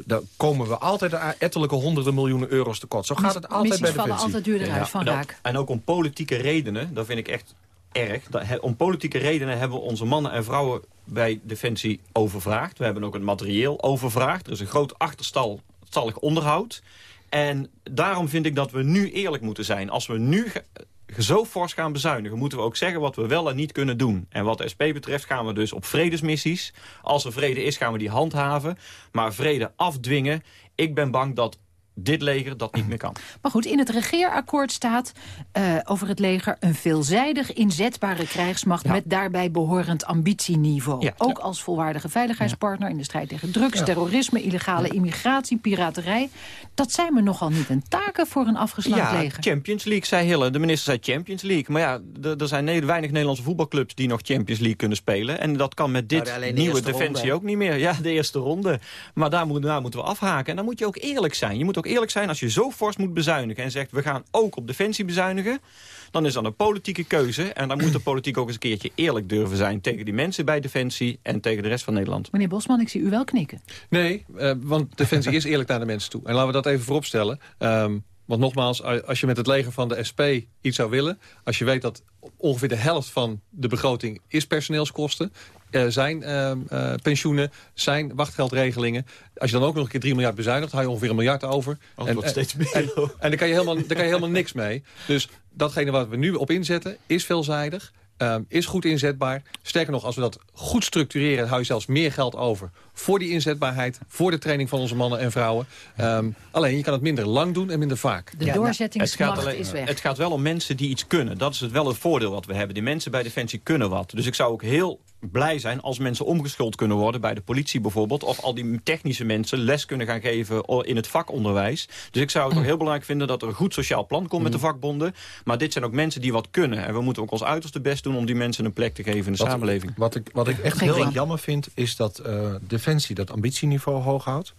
dan komen we altijd ettelijke honderden miljoenen euro's tekort. Zo gaat het altijd bij Defensie. vallen altijd duurder uit, Van Raak. En ook om politieke redenen, dat vind ik echt erg. Om politieke redenen hebben we onze mannen en vrouwen bij Defensie overvraagd. We hebben ook het materieel overvraagd. Er is een groot achterstallig onderhoud. En daarom vind ik dat we nu eerlijk moeten zijn. Als we nu zo fors gaan bezuinigen... moeten we ook zeggen wat we wel en niet kunnen doen. En wat de SP betreft gaan we dus op vredesmissies. Als er vrede is, gaan we die handhaven. Maar vrede afdwingen... Ik ben bang dat dit leger dat niet meer kan. Maar goed, in het regeerakkoord staat uh, over het leger... een veelzijdig inzetbare krijgsmacht met daarbij behorend ambitieniveau. Ja. Ook als volwaardige veiligheidspartner in de strijd tegen drugs, terrorisme... illegale immigratie, piraterij. Dat zijn me nogal niet een taken voor een afgeslagen leger. Champions League, zei Hille. De minister zei Champions League. Maar ja, er zijn weinig Nederlandse voetbalclubs die nog Champions League kunnen spelen. En dat kan met dit nou, nieuwe defensie ook niet meer. Ja, de eerste ronde. Maar daar, moet, daar moeten we afhaken. En dan moet je ook eerlijk zijn. Je moet ook eerlijk zijn, als je zo fors moet bezuinigen... en zegt, we gaan ook op defensie bezuinigen... dan is dat een politieke keuze. En dan moet de politiek ook eens een keertje eerlijk durven zijn... tegen die mensen bij Defensie en tegen de rest van Nederland. Meneer Bosman, ik zie u wel knikken. Nee, uh, want Defensie is eerlijk naar de mensen toe. En laten we dat even vooropstellen. Um, want nogmaals, als je met het leger van de SP iets zou willen... als je weet dat ongeveer de helft van de begroting is personeelskosten... Uh, zijn uh, uh, pensioenen, zijn wachtgeldregelingen. Als je dan ook nog een keer 3 miljard bezuinigt... haal je ongeveer een miljard over. Oh, en, steeds meer. En, en, en, daar kan je helemaal, daar kan je helemaal niks mee. Dus datgene wat we nu op inzetten is veelzijdig. Um, is goed inzetbaar. Sterker nog, als we dat goed structureren... hou je zelfs meer geld over voor die inzetbaarheid... voor de training van onze mannen en vrouwen. Um, alleen, je kan het minder lang doen en minder vaak. De doorzettingsmacht het is weg. Het gaat wel om mensen die iets kunnen. Dat is het wel het voordeel wat we hebben. Die mensen bij Defensie kunnen wat. Dus ik zou ook heel blij zijn als mensen omgeschoold kunnen worden... bij de politie bijvoorbeeld. Of al die technische mensen les kunnen gaan geven in het vakonderwijs. Dus ik zou het ook heel belangrijk vinden dat er een goed sociaal plan komt met de vakbonden. Maar dit zijn ook mensen die wat kunnen. En we moeten ook ons uiterste best doen om die mensen een plek te geven in de wat, samenleving. Wat ik, wat ik echt heel erg jammer vind, is dat uh, Defensie dat ambitieniveau hoog houdt...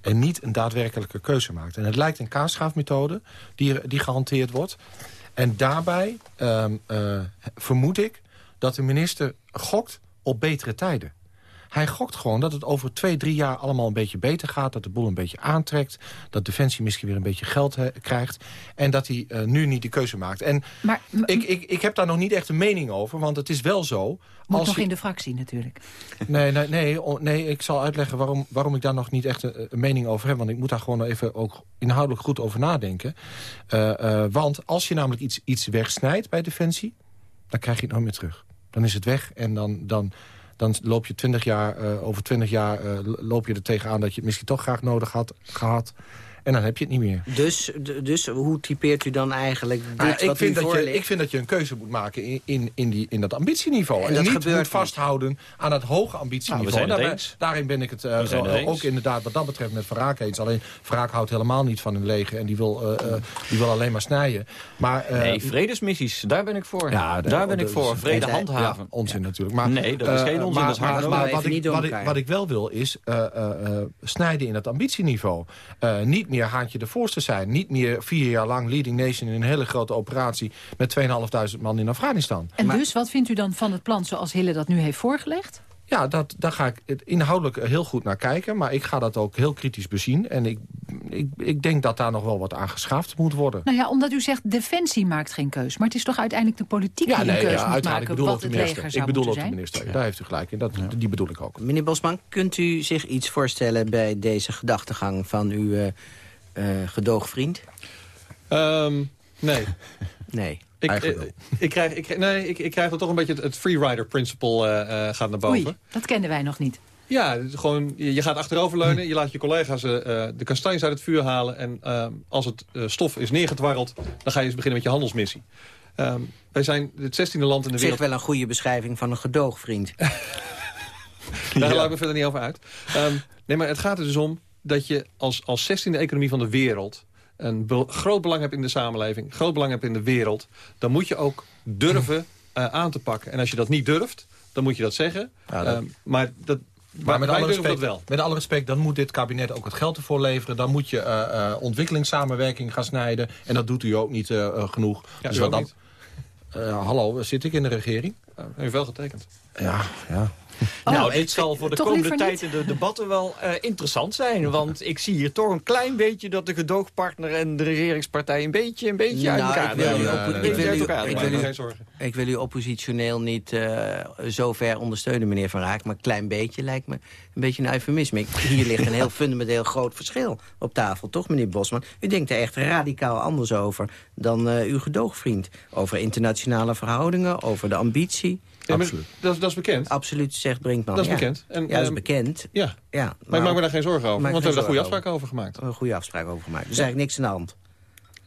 en niet een daadwerkelijke keuze maakt. En het lijkt een kaasschaafmethode die, die gehanteerd wordt. En daarbij um, uh, vermoed ik dat de minister gokt op betere tijden. Hij gokt gewoon dat het over twee, drie jaar allemaal een beetje beter gaat. Dat de boel een beetje aantrekt. Dat Defensie misschien weer een beetje geld krijgt. En dat hij uh, nu niet de keuze maakt. En maar, ik, ik, ik heb daar nog niet echt een mening over. Want het is wel zo... Moet als nog je... in de fractie natuurlijk. Nee, nee, nee, nee, ik zal uitleggen waarom, waarom ik daar nog niet echt een, een, mening over heb. Want ik moet daar gewoon even ook inhoudelijk goed over nadenken. Uh, uh, want als je namelijk iets, iets wegsnijdt bij Defensie... dan krijg je het nooit meer terug. Dan is het weg en dan... dan dan loop je 20 jaar, uh, over 20 jaar uh, loop je er tegenaan dat je misschien toch graag nodig had gehad. En dan heb je het niet meer. Dus, dus hoe typeert u dan eigenlijk dit nou, ik, wat vind u dat je, ik vind dat je een keuze moet maken in, in, in, die, in dat ambitieniveau. En, en dat niet gebeurt moet vasthouden aan het hoge ambitieniveau. Nou, Daarbij, daarin ben ik het uh, ook inderdaad wat dat betreft met Verraak eens. Alleen Verraak houdt helemaal niet van een leger en die wil, uh, die wil alleen maar snijden. Maar, nee, vredesmissies, daar ben ik voor. Ja, daar ben ik voor. Vrede handhaven. Ja, onzin ja. natuurlijk. Maar, nee, dat is geen onzin. Maar, dat is hard maar, maar wat, ik, wat, ik, wat ik wel wil is snijden in het ambitieniveau. niet meer haantje de voorste zijn. Niet meer vier jaar lang leading nation in een hele grote operatie... met 2.500 man in Afghanistan. En maar, dus, wat vindt u dan van het plan zoals Hille dat nu heeft voorgelegd? Ja, dat, daar ga ik inhoudelijk heel goed naar kijken. Maar ik ga dat ook heel kritisch bezien. En ik, ik, ik denk dat daar nog wel wat aan geschaafd moet worden. Nou ja, omdat u zegt defensie maakt geen keus. Maar het is toch uiteindelijk de politiek ja, die nee, een keus ja, moet maken ik bedoel wat ook de het minister. leger zou Ik bedoel ook zijn. de minister. Daar heeft u gelijk in. Dat, Die bedoel ik ook. Meneer Bosman, kunt u zich iets voorstellen bij deze gedachtegang van uw uh, gedoogvriend? Um, nee. nee. Ik, ik, ik, krijg, ik, nee, ik, ik krijg er toch een beetje het, het freerider principle uh, uh, gaat naar boven. Oei, dat kennen wij nog niet. Ja, gewoon, je gaat achteroverleunen, je laat je collega's uh, de kastanjes uit het vuur halen... en uh, als het uh, stof is neergetwarreld, dan ga je eens beginnen met je handelsmissie. Ehm, wij zijn het 16e land in de Zeg wereld... wel een goede beschrijving van een gedoogvriend. Daar laat ik me verder niet over uit. Ehm, nee, maar het gaat er dus om dat je als, als 16e economie van de wereld... een be- groot belang hebt in de samenleving, groot belang hebt in de wereld... dan moet je ook durven eh, aan te pakken. En als je dat niet durft, dan moet je dat zeggen. Ja, dat- Ehm, maar dat, Maar met alle, respect, wel. met alle respect, dan moet dit kabinet ook het geld ervoor leveren. Dan moet je eh, eh, ontwikkelingssamenwerking gaan snijden. En dat doet u ook niet genoeg. Ja, dus u wat dan, hallo, zit ik in de regering? Uh, heeft wel getekend. Ja, ja. nou, dit zal voor de komende tijd in de debatten wel eh, interessant zijn. Want ik zie hier toch een klein beetje dat de gedoogpartner en de regeringspartij... een beetje, een beetje uit Nou, elkaar ik wil u uit elkaar. Ik wil oppositioneel niet eh, zo ver ondersteunen, meneer Van Raak. Maar een klein beetje lijkt me een beetje een eufemisme. Ik- Hier ligt een heel fundamenteel groot verschil op tafel, toch, meneer Bosman? U denkt er echt radicaal anders over dan eh, uw gedoogvriend. Over internationale verhoudingen, over de ambitie. Ja, maar dat, dat is bekend. Absoluut, zegt Brinkman. Dat is Ja. bekend. En, ja, dat is bekend. Ja, Ja, maar ik maak me daar geen zorgen over. maak Want we hebben daar goede zorgen afspraken over gemaakt. Een goede afspraak over gemaakt. Dus eigenlijk niks aan de hand.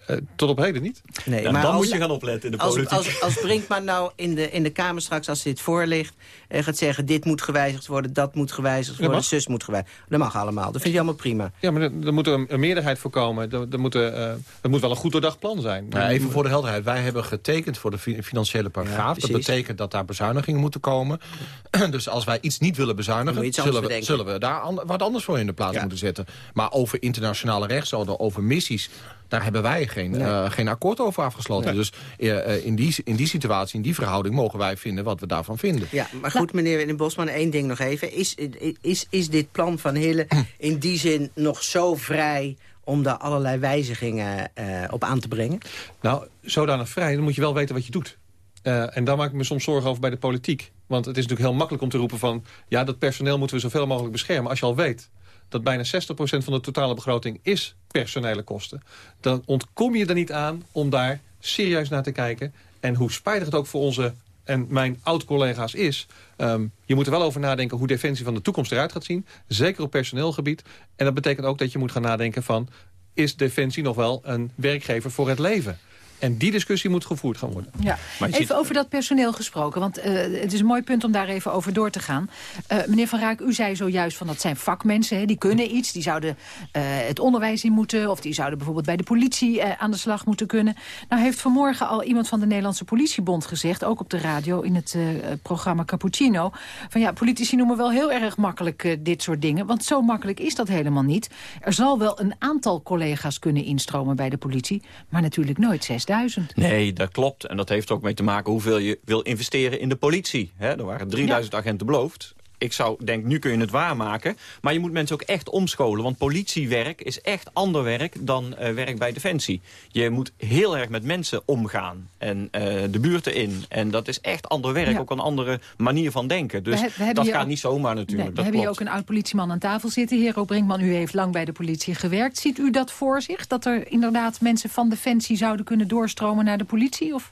Eh, tot op heden niet. Nee, Ja, maar dan als- moet je gaan opletten in de als, politiek. Als, als Brinkman nou in de, in de Kamer straks, als dit voorligt... Eh, gaat zeggen, dit moet gewijzigd worden, dat moet gewijzigd worden... zus moet gewijzigd Dat mag allemaal. Dat vind je allemaal prima. Ja, maar er, er moet een, een meerderheid voor komen. Er, er, moet, eh, er moet wel een goed doordacht plan zijn. Nou, even voor de helderheid. Wij hebben getekend voor de fi- financiële paragraaf. dat betekent dat daar bezuinigingen moeten komen. dus als wij iets niet willen bezuinigen... zullen we, zullen we daar an- wat anders voor in de plaats Ja. moeten zetten. Maar over internationale rechtsorde, over missies... daar hebben wij geen, Nee. eh, geen akkoord over afgesloten. Dus eh, eh, in, die, in die situatie, in die verhouding... mogen wij vinden wat we daarvan vinden. Ja, maar goed, meneer Bosman, één ding nog even. Is, is, is dit plan van Hille in die zin nog zo vrij... om daar allerlei wijzigingen eh, op aan te brengen? Nou, zodanig vrij, dan moet je wel weten wat je doet. Eh, en daar maak ik me soms zorgen over bij de politiek. Want het is natuurlijk heel makkelijk om te roepen van... ja, dat personeel moeten we zoveel mogelijk beschermen. Als je al weet dat bijna 60% van de totale begroting is personele kosten... dan ontkom je er niet aan om daar serieus naar te kijken. En hoe spijtig het ook voor onze en mijn oud-collega's is... ehm, je moet er wel over nadenken hoe Defensie van de toekomst eruit gaat zien. Zeker op personeelgebied. En dat betekent ook dat je moet gaan nadenken van... is Defensie nog wel een werkgever voor het leven? En die discussie moet gevoerd gaan worden. Ja. Maar Even ziet- over dat personeel gesproken, want eh, het is een mooi punt om daar even over door te gaan. Eh, meneer Van Raak, u zei zojuist van dat zijn vakmensen, hè, die kunnen iets. Die zouden eh, het onderwijs in moeten of die zouden bijvoorbeeld bij de politie aan de slag moeten kunnen. Nou heeft vanmorgen al iemand van de Nederlandse Politiebond gezegd, ook op de radio in het programma Cappuccino, van ja, politici noemen wel heel erg makkelijk dit soort dingen, want zo makkelijk is dat helemaal niet. Er zal wel een aantal collega's kunnen instromen bij de politie, maar natuurlijk nooit 6000. Nee, dat klopt. En dat heeft ook mee te maken hoeveel je wil investeren in de politie. Er waren 3000 agenten beloofd. Ik zou denk, nu kun je het waarmaken. Maar je moet mensen ook echt omscholen. Want politiewerk is echt ander werk dan eh, werk bij Defensie. Je moet heel erg met mensen omgaan. En eh, de buurten in. En dat is echt ander werk. Ja. Ook een andere manier van denken. Dus We we dat gaat ook- niet zomaar natuurlijk. Nee, we dat hebben hier ook een oud-politieman aan tafel zitten. Hero Brinkman, u heeft lang bij de politie gewerkt. Ziet u dat voor zich? Dat er inderdaad mensen van Defensie zouden kunnen doorstromen naar de politie? Of?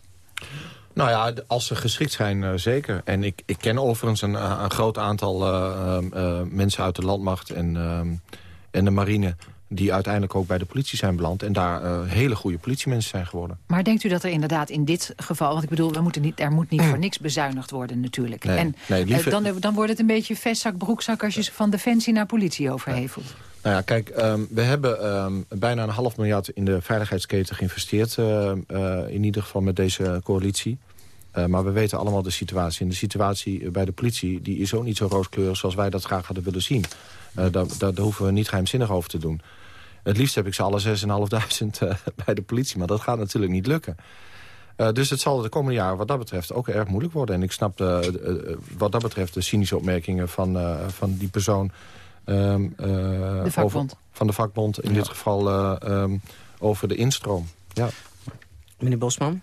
Nou ja, als ze geschikt zijn, eh, zeker. En ik, ik ken overigens een, eh, een groot aantal eh, ehm, eh, mensen uit de landmacht en, ehm, en de marine... die uiteindelijk ook bij de politie zijn beland... en daar hele goede politiemensen zijn geworden. Maar denkt u dat er inderdaad in dit geval... want ik bedoel, we moeten niet, er moet niet voor niks bezuinigd worden natuurlijk. Nee, en nee, liever- dan, dan wordt het een beetje vestzak, broekzak... als je ze van Defensie naar politie overhevelt. Nou ja, kijk, ehm, we hebben ehm, bijna een half miljard in de veiligheidsketen geïnvesteerd. eh, eh, in ieder geval met deze coalitie. Eh, maar we weten allemaal de situatie. En de situatie bij de politie die is ook niet zo rooskleurig... zoals wij dat graag hadden willen zien. Eh, daar, daar, hoeven we niet geheimzinnig over te doen. Het liefst heb ik ze alle 6.500 uh, bij de politie. Maar dat gaat natuurlijk niet lukken. Dus het zal de komende jaren wat dat betreft ook erg moeilijk worden. En ik snap wat dat betreft de cynische opmerkingen van, van die persoon... ehm, eh, De vakbond. over- van de vakbond, in dit geval eh, ehm, over de instroom. Ja. Meneer Bosman?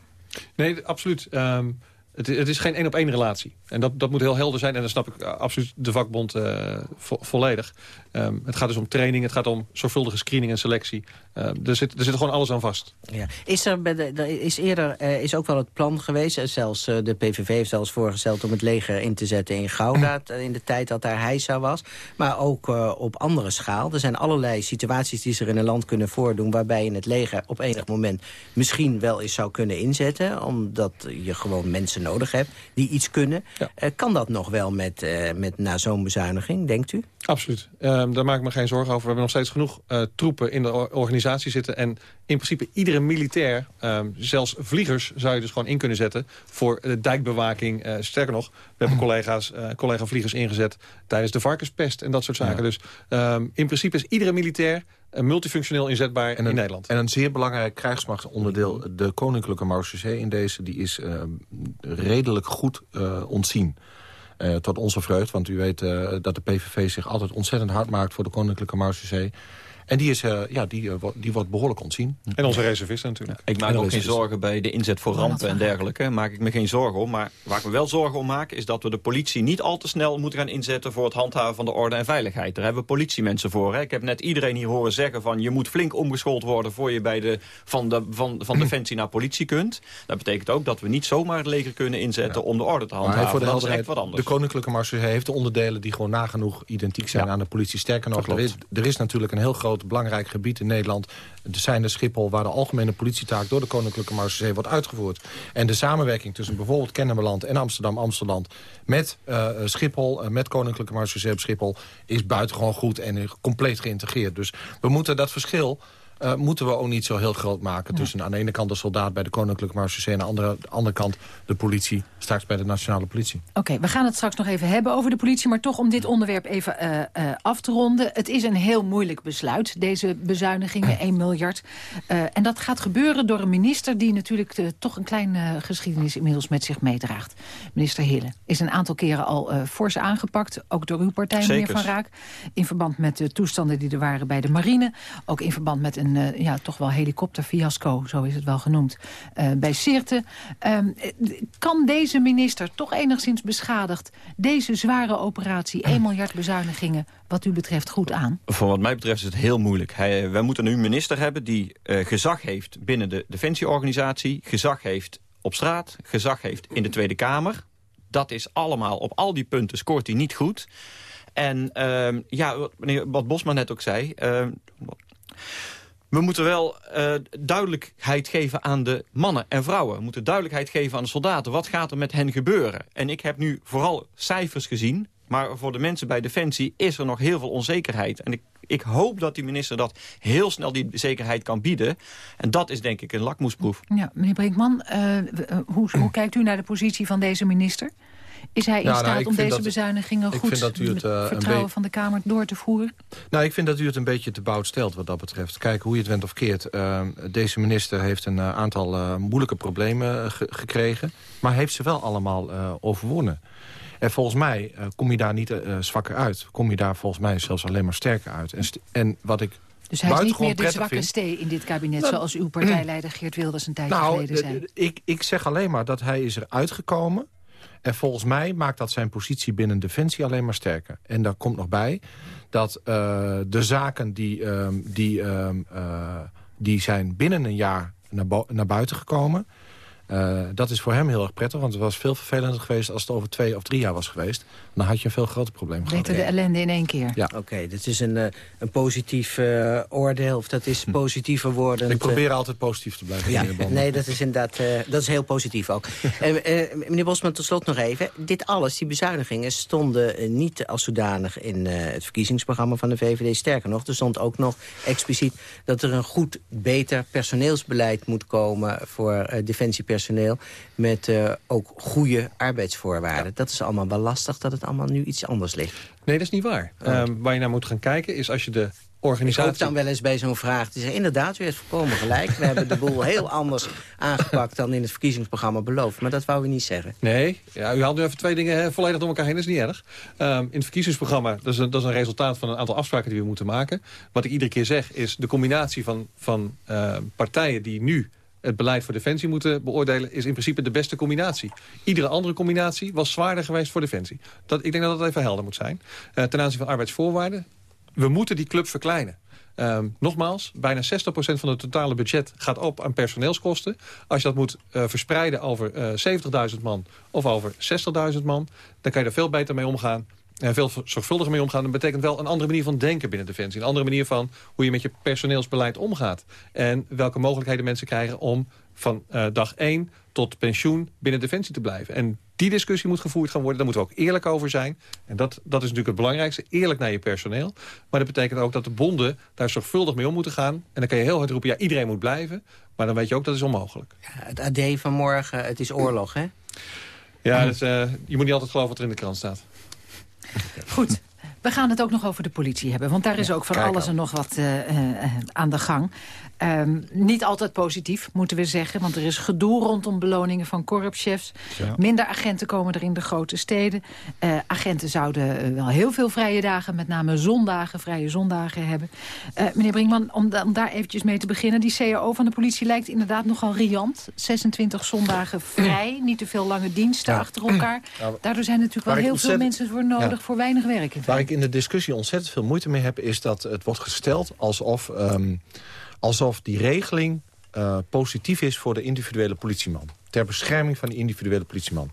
Nee, absoluut. Ehm, het, het is geen één op één relatie. En dat, dat moet heel helder zijn. En dan snap ik eh, absoluut de vakbond uh, vo volledig. Um, het gaat dus om training, het gaat om zorgvuldige screening en selectie. Uh, er, zit, er zit gewoon alles aan vast. Ja. Is er, bij de, is eerder uh, is ook wel het plan geweest... zelfs de PVV heeft zelfs voorgesteld om het leger in te zetten in Gouda... in de tijd dat daar Heisa was. Maar ook op andere schaal. Er zijn allerlei situaties die zich in een land kunnen voordoen... waarbij je het leger op enig moment misschien wel eens zou kunnen inzetten... omdat je gewoon mensen nodig hebt die iets kunnen. Ja. kan dat nog wel met, met na zo'n bezuiniging, denkt u? Absoluut. Um, daar maak ik me geen zorgen over. We hebben nog steeds genoeg uh, troepen in de organisatie zitten. En in principe iedere militair, um, zelfs vliegers... zou je dus gewoon in kunnen zetten voor de dijkbewaking. Uh, sterker nog, we hebben collega's, uh, collega-vliegers ingezet... tijdens de varkenspest en dat soort zaken. Ja. Dus um, in principe is iedere militair multifunctioneel inzetbaar en een, in Nederland. En een zeer belangrijk krijgsmachtonderdeel, de Koninklijke Marechaussee in deze... die is redelijk goed ontzien. Uh, tot onze vreugde, want u weet uh, dat de PVV zich altijd ontzettend hard maakt... voor de Koninklijke Marechaussee. En die, is, uh, ja, die, uh, die wordt behoorlijk ontzien. En onze reservisten natuurlijk. Ja, ik maak me ook geen zorgen bij de inzet voor rampen en dergelijke. Maak ik me geen zorgen om. Maar waar ik me wel zorgen om maak... is dat we de politie niet al te snel moeten gaan inzetten... voor het handhaven van de orde en veiligheid. Daar hebben we politiemensen voor. Hè. Ik heb net iedereen hier horen zeggen van... je moet flink omgeschoold worden... voor je bij de, van, de, van, van Defensie naar politie kunt. Dat betekent ook dat we niet zomaar het leger kunnen inzetten... Ja. om de orde te handhaven. voor de dat is echt wat anders. De Koninklijke Marechaussee heeft de onderdelen... die gewoon nagenoeg identiek zijn aan de politie. Sterker nog, er is, er is natuurlijk een heel groot belangrijk gebied in Nederland... de zijn de Schiphol waar de algemene politietaak... door de Koninklijke Marechaussee wordt uitgevoerd. En de samenwerking tussen bijvoorbeeld Kennemerland en Amsterdam-Amsterdam... met uh, Schiphol, uh, met Koninklijke Marechaussee op Schiphol... is buitengewoon goed en compleet geïntegreerd. Dus we moeten dat verschil uh, moeten we ook niet zo heel groot maken. Tussen aan de ene kant de soldaat bij de Koninklijke Marechaussee... en aan de andere, de andere kant de politie, straks bij de Nationale Politie. Oké, okay, we gaan het straks nog even hebben over de politie... maar toch om dit onderwerp even uh, uh, af te ronden. Het is een heel moeilijk besluit, deze bezuinigingen, 1 miljard. en dat gaat gebeuren door een minister... die natuurlijk toch een kleine geschiedenis inmiddels met zich meedraagt. Minister Hille is een aantal keren al fors aangepakt. Ook door uw partij, meneer Van Raak. In verband met de toestanden die er waren bij de marine. Ook in verband met een uh, ja, toch wel helikopterfiasco, zo is het wel genoemd, uh, bij Sirte. Um, kan deze minister toch enigszins beschadigd deze zware operatie, 1 miljard bezuinigingen, wat u betreft goed aan? Voor wat mij betreft is het heel moeilijk. Hij, wij moeten nu een minister hebben die gezag heeft binnen de defensieorganisatie, gezag heeft op straat, gezag heeft in de Tweede Kamer. Dat is allemaal, op al die punten scoort hij niet goed. En uh, ja, wat, meneer, wat Bosman net ook zei... Uh, we moeten wel uh, duidelijkheid geven aan de mannen en vrouwen. We moeten duidelijkheid geven aan de soldaten. Wat gaat er met hen gebeuren? En ik heb nu vooral cijfers gezien. Maar voor de mensen bij Defensie is er nog heel veel onzekerheid. En ik, ik hoop dat die minister dat heel snel die zekerheid kan bieden. En dat is denk ik een lakmoesproef. Ja, meneer Brinkman, uh, hoe, hoe kijkt u naar de positie van deze minister? Is hij in ja, nou, staat om deze dat, bezuinigingen goed dat u het, uh, vertrouwen van de Kamer door te voeren? Nou, ik vind dat u het een beetje te bout stelt wat dat betreft. Kijk, hoe je het went of keert. Uh, deze minister heeft een uh, aantal moeilijke problemen ge gekregen. Maar heeft ze wel allemaal overwonnen. En volgens mij kom je daar niet zwakker uit. Kom je daar volgens mij zelfs alleen maar sterker uit. En, en wat ik dus hij is niet meer de zwakke stee in dit kabinet... Nou, zoals uw partijleider Geert Wilders een tijdje nou, geleden zei. Ik, ik zeg alleen maar dat hij is eruit gekomen en volgens mij maakt dat zijn positie binnen Defensie alleen maar sterker. En daar komt nog bij dat uh, de zaken die, um, die, um, uh, die zijn binnen een jaar naar, naar buiten gekomen... Uh, dat is voor hem heel erg prettig, want het was veel vervelender geweest... als het over twee of drie jaar was geweest. Dan had je een veel groter probleem gehad. Beter de ellende in één keer. Ja. Oké, okay, dat is een, uh, een positief uh, oordeel, of dat is positiever worden. Ik probeer altijd positief te blijven. Ja, nee, dat is inderdaad dat is heel positief ook. meneer Bosman, tot slot nog even. Dit alles, die bezuinigingen, stonden niet als zodanig... in het verkiezingsprogramma van de VVD. Sterker nog, er stond ook nog expliciet... dat er een goed, beter personeelsbeleid moet komen... voor defensiepersoneel met uh, ook goede arbeidsvoorwaarden. Ja. Dat is allemaal wel lastig dat het allemaal nu iets anders ligt. Nee, dat is niet waar. Oh. Um, waar je naar moet gaan kijken is als je de organisatie... Ik hoop dan wel eens bij zo'n vraag te zeggen... inderdaad, u heeft volkomen gelijk. We hebben de boel heel anders aangepakt dan in het verkiezingsprogramma beloofd. Maar dat wou u niet zeggen. Nee, ja, u haalt nu even twee dingen volledig door elkaar heen. Dat is niet erg. Um, in het verkiezingsprogramma, dat is, een, dat is een resultaat van een aantal afspraken die we moeten maken. Wat ik iedere keer zeg is de combinatie van, van uh, partijen die nu het beleid voor Defensie moeten beoordelen... is in principe de beste combinatie. Iedere andere combinatie was zwaarder geweest voor Defensie. Dat, ik denk dat dat even helder moet zijn. Uh, ten aanzien van arbeidsvoorwaarden, we moeten die club verkleinen. Um, nogmaals, bijna 60% van het totale budget gaat op aan personeelskosten. Als je dat moet uh, verspreiden over uh, 70.000 man of over 60.000 man... dan kan je er veel beter mee omgaan veel zorgvuldiger mee omgaan... dat betekent wel een andere manier van denken binnen Defensie. Een andere manier van hoe je met je personeelsbeleid omgaat. En welke mogelijkheden mensen krijgen om van uh, dag 1 tot pensioen binnen Defensie te blijven. En die discussie moet gevoerd gaan worden. Daar moeten we ook eerlijk over zijn. En dat, dat is natuurlijk het belangrijkste. Eerlijk naar je personeel. Maar dat betekent ook dat de bonden daar zorgvuldig mee om moeten gaan. En dan kan je heel hard roepen, ja, iedereen moet blijven. Maar dan weet je ook, dat is onmogelijk. Ja, het AD van morgen, het is oorlog, hè? Ja, uh, je moet niet altijd geloven wat er in de krant staat. Goed. We gaan het ook nog over de politie hebben. Want daar is ook van alles en nog wat uh, uh, aan de gang. Um, niet altijd positief, moeten we zeggen. Want er is gedoe rondom beloningen van korpschefs. Ja. Minder agenten komen er in de grote steden. Uh, agenten zouden wel heel veel vrije dagen, met name zondagen, vrije zondagen hebben. meneer Brinkman, om, om, daar eventjes mee te beginnen. Die CAO van de politie lijkt inderdaad nogal riant. 26 zondagen vrij, niet te veel lange diensten ja. achter elkaar. Daardoor zijn natuurlijk wel heel veel mensen voor nodig ja. voor weinig werk. Waar ik in de discussie ontzettend veel moeite mee heb... is dat het wordt gesteld alsof, um, alsof die regeling uh, positief is voor de individuele politieman. Ter bescherming van die individuele politieman.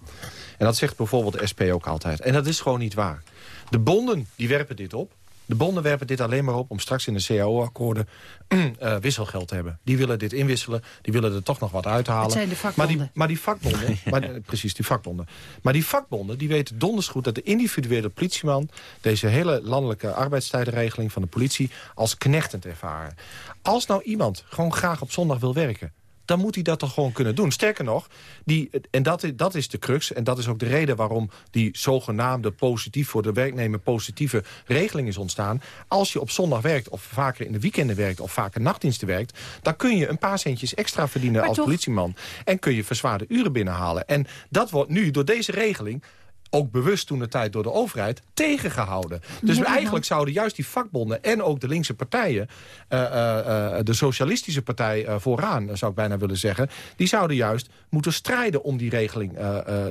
En dat zegt bijvoorbeeld de SP ook altijd. En dat is gewoon niet waar. De bonden die werpen dit op. De bonden werpen dit alleen maar op om straks in de CAO-akkoorden uh, wisselgeld te hebben. Die willen dit inwisselen, die willen er toch nog wat uithalen. Het zijn de vakbonden. Maar die, maar die vakbonden, maar, precies, die vakbonden. Maar die vakbonden, die weten donders goed dat de individuele politieman... deze hele landelijke arbeidstijdenregeling van de politie als knechtend ervaren. Als nou iemand gewoon graag op zondag wil werken dan moet hij dat toch gewoon kunnen doen. Sterker nog, die, en dat, dat is de crux... en dat is ook de reden waarom die zogenaamde positief... voor de werknemer positieve regeling is ontstaan. Als je op zondag werkt of vaker in de weekenden werkt... of vaker nachtdiensten werkt... dan kun je een paar centjes extra verdienen maar als toch... politieman. En kun je verzwaarde uren binnenhalen. En dat wordt nu door deze regeling ook bewust toen de tijd door de overheid, tegengehouden. Dus ja, eigenlijk zouden juist die vakbonden en ook de linkse partijen... Uh, uh, de socialistische partij vooraan, zou ik bijna willen zeggen... die zouden juist moeten strijden om die regeling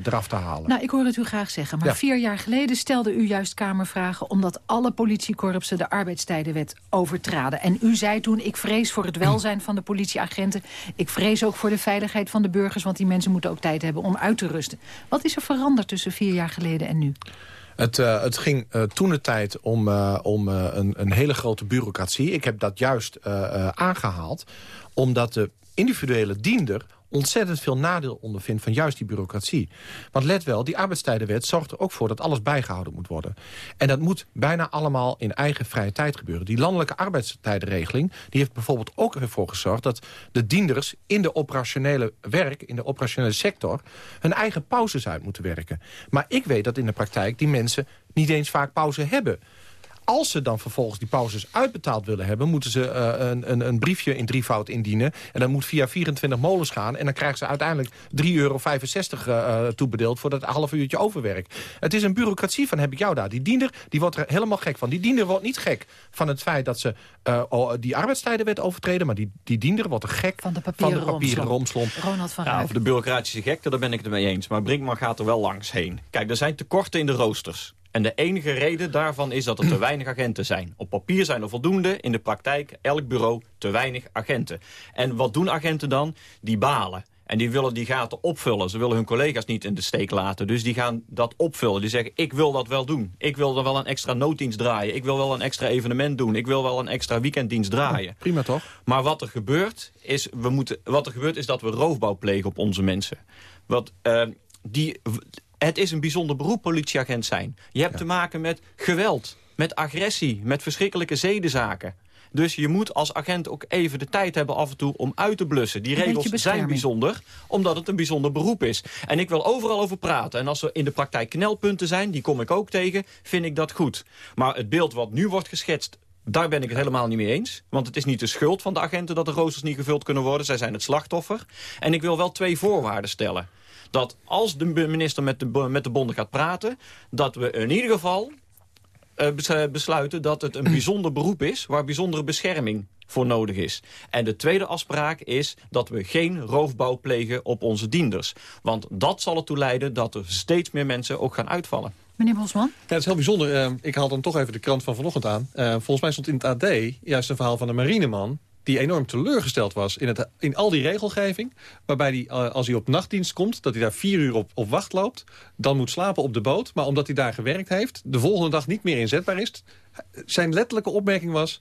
eraf te halen. Nou, ik hoor het u graag zeggen, maar ja. vier jaar geleden stelde u juist Kamervragen... omdat alle politiekorpsen de arbeidstijdenwet overtraden. En u zei toen, ik vrees voor het welzijn van de politieagenten... ik vrees ook voor de veiligheid van de burgers... want die mensen moeten ook tijd hebben om uit te rusten. Wat is er veranderd tussen vier jaar geleden en nu? Het, uh, het ging uh, toen de tijd om, uh, om een, een, hele grote bureaucratie. Ik heb dat juist aangehaald, omdat de individuele diender ontzettend veel nadeel ondervindt van juist die bureaucratie. Want let wel, die arbeidstijdenwet zorgt er ook voor dat alles bijgehouden moet worden. En dat moet bijna allemaal in eigen vrije tijd gebeuren. Die landelijke arbeidstijdenregeling die heeft bijvoorbeeld ook ervoor gezorgd... dat de dienders in de operationele werk, in de operationele sector... hun eigen pauzes uit moeten werken. Maar ik weet dat in de praktijk die mensen niet eens vaak pauze hebben als ze dan vervolgens die pauzes uitbetaald willen hebben... moeten ze uh, een, een, een, briefje in drievoud indienen. En dat moet via 24 molens gaan. En dan krijgen ze uiteindelijk 3,65 euro uh, toebedeeld... voor dat half uurtje overwerk. Het is een bureaucratie van heb ik jou daar. Die diender die wordt er helemaal gek van. Die diender wordt niet gek van het feit dat ze uh, die arbeidstijdenwet overtreden... maar die, die diender wordt er gek van de papieren, van de papieren romslomp. Ronald van ja, over de bureaucratische gekte, daar ben ik het mee eens. Maar Brinkman gaat er wel langs heen. Kijk, er zijn tekorten in de roosters. En de enige reden daarvan is dat er te weinig agenten zijn. Op papier zijn er voldoende, in de praktijk, elk bureau, te weinig agenten. En wat doen agenten dan? Die balen. En die willen die gaten opvullen. Ze willen hun collega's niet in de steek laten. Dus die gaan dat opvullen. Die zeggen, ik wil dat wel doen. Ik wil er wel een extra nooddienst draaien. Ik wil wel een extra evenement doen. Ik wil wel een extra weekenddienst draaien. Prima toch? Maar wat er gebeurt, is, we moeten, wat er gebeurt, is dat we roofbouw plegen op onze mensen. Wat, uh, die het is een bijzonder beroep politieagent zijn. Je hebt ja. te maken met geweld, met agressie, met verschrikkelijke zedenzaken. Dus je moet als agent ook even de tijd hebben af en toe om uit te blussen. Die regels zijn bijzonder, omdat het een bijzonder beroep is. En ik wil overal over praten. En als er in de praktijk knelpunten zijn, die kom ik ook tegen, vind ik dat goed. Maar het beeld wat nu wordt geschetst daar ben ik het helemaal niet mee eens. Want het is niet de schuld van de agenten dat de roosters niet gevuld kunnen worden. Zij zijn het slachtoffer. En ik wil wel twee voorwaarden stellen dat als de minister met de, met de bonden gaat praten... dat we in ieder geval uh, besluiten dat het een bijzonder beroep is... waar bijzondere bescherming voor nodig is. En de tweede afspraak is dat we geen roofbouw plegen op onze dienders. Want dat zal ertoe leiden dat er steeds meer mensen ook gaan uitvallen. Meneer Bosman? Ja, het is heel bijzonder. Uh, ik haal dan toch even de krant van vanochtend aan. Uh, volgens mij stond in het AD juist een verhaal van een marineman die enorm teleurgesteld was in, het, in al die regelgeving. Waarbij hij, uh, als hij op nachtdienst komt, dat hij daar vier uur op, op wacht loopt. Dan moet slapen op de boot. Maar omdat hij daar gewerkt heeft, de volgende dag niet meer inzetbaar is. Zijn letterlijke opmerking was...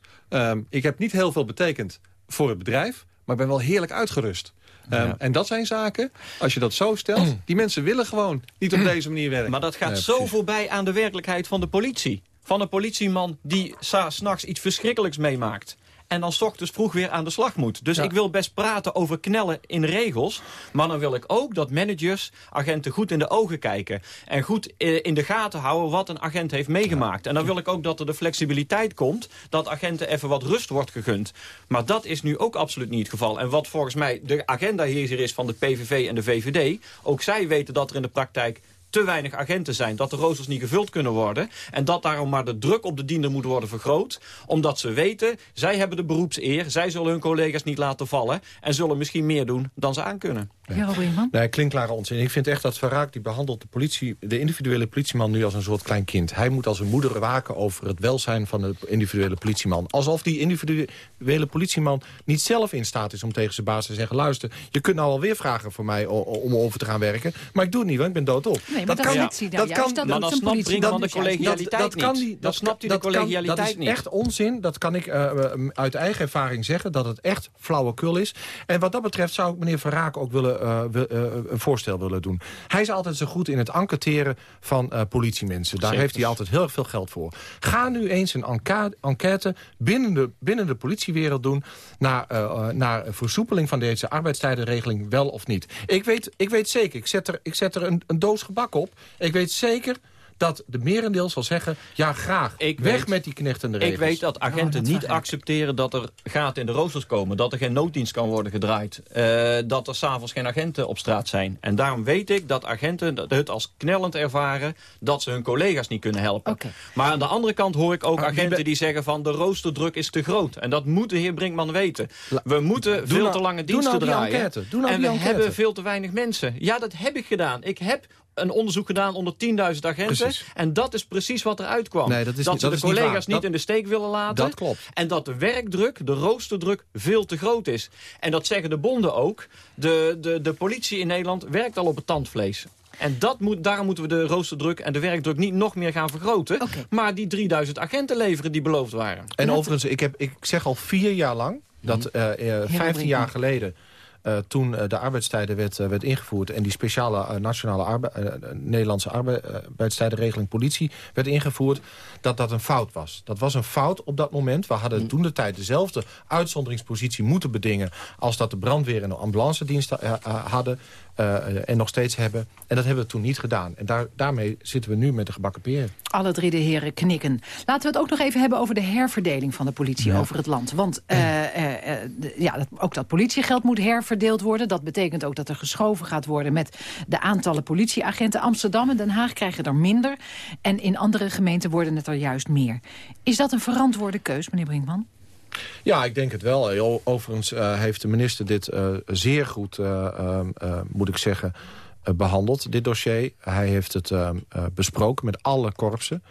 ik heb niet heel veel betekend voor het bedrijf, maar ik ben wel heerlijk uitgerust. Um, En dat zijn zaken, als je dat zo stelt... die mensen willen gewoon niet op deze manier werken. Maar dat gaat ja, zo voorbij aan de werkelijkheid van de politie. Van een politieman die s'nachts iets verschrikkelijks meemaakt en dan s ochtends vroeg weer aan de slag moet. Dus ja. ik wil best praten over knellen in regels. Maar dan wil ik ook dat managers agenten goed in de ogen kijken. En goed in de gaten houden wat een agent heeft meegemaakt. Ja. En dan wil ik ook dat er de flexibiliteit komt... dat agenten even wat rust wordt gegund. Maar dat is nu ook absoluut niet het geval. En wat volgens mij de agenda hier is van de PVV en de VVD... ook zij weten dat er in de praktijk te weinig agenten zijn. Dat de roosters niet gevuld kunnen worden. En dat daarom maar de druk op de diender moet worden vergroot. Omdat ze weten, zij hebben de beroepseer. Zij zullen hun collega's niet laten vallen. En zullen misschien meer doen dan ze Ja, ja Nee, klinkklare onzin. Ik vind echt dat Verraak die behandelt de, politie, de individuele politieman nu als een soort klein kind. Hij moet als een moeder waken over het welzijn van de individuele politieman. Alsof die individuele politieman niet zelf in staat is om tegen zijn baas te zeggen... luister, je kunt nou alweer vragen voor mij om over te gaan werken... maar ik doe het niet, want ik ben doodop. Nee, maar dat, kan, ja. dat kan, dat dan snapt Brinkman de collegialiteit dat, dat kan niet. Dan snapt hij de collegialiteit niet. Dat is echt onzin. Dat kan ik uh, uit eigen ervaring zeggen. Dat het echt flauwekul is. En wat dat betreft zou ik meneer Verraak ook willen, een voorstel willen doen. Hij is altijd zo goed in het enquêteren van politiemensen. Daar Zeker. heeft hij altijd heel erg veel geld voor. Ga nu eens een enquête binnen de, binnen de politiewereld doen... naar, naar versoepeling van deze arbeidstijdenregeling wel of niet. Ik weet, ik weet zeker, ik zet er, ik zet er een, een doos gebak op. Ik weet zeker dat de merendeel zal zeggen... ja, graag, ik weg weet, met die knechtende regels. Ik weet dat agenten oh, dat niet accepteren dat er gaten in de roosters komen. Dat er geen nooddienst kan worden gedraaid. Uh, dat er s'avonds geen agenten op straat zijn. En daarom weet ik dat agenten het als knellend ervaren... dat ze hun collega's niet kunnen helpen. Okay. Maar aan de andere kant hoor ik ook agenten die zeggen van... de roosterdruk is te groot. En dat moet de heer Brinkman weten. We moeten doe veel nou, te lange diensten nou draaien. Enquête. Nou en we enquête. hebben veel te weinig mensen. Ja, dat heb ik gedaan. Ik heb een onderzoek gedaan onder 10.000 agenten. Precies. En dat is precies wat eruit kwam. Nee, dat, is dat niet, ze dat de is collega's niet, niet, dat, in de steek willen laten. Dat klopt. En dat de werkdruk, de roosterdruk, veel te groot is. En dat zeggen de bonden ook. De, de, de politie in Nederland werkt al op het tandvlees. En dat moet, daarom moeten we de roosterdruk en de werkdruk niet nog meer gaan vergroten. Okay. Maar die 3000 agenten leveren die beloofd waren. En overigens, ik, heb, ik zeg al vier jaar lang... dat uh, uh, 15 jaar geleden uh, toen uh, de arbeidstijdenwet uh, werd ingevoerd... en die speciale nationale arbe Nederlandse arbeidstijdenregeling politie werd ingevoerd... dat dat een fout was. Dat was een fout op dat moment. We hadden toen de tijd dezelfde uitzonderingspositie moeten bedingen... als dat de brandweer en de ambulance diensten hadden... Uh, en nog steeds hebben. En dat hebben we toen niet gedaan. En daar, daarmee zitten we nu met de gebakken peren. Alle drie de heren knikken. Laten we het ook nog even hebben over de herverdeling van de politie ja. over het land. Want uh, uh, ja, dat, ook dat politiegeld moet herverdeeld worden. Dat betekent ook dat er geschoven gaat worden met de aantallen politieagenten. Amsterdam en Den Haag krijgen er minder. En in andere gemeenten worden het er juist meer. Is dat een verantwoorde keus, meneer Brinkman? Ja, ik denk het wel. Overigens uh, heeft de minister dit uh, zeer goed, uh, moet ik zeggen, behandeld, dit dossier. Hij heeft het besproken met alle korpsen.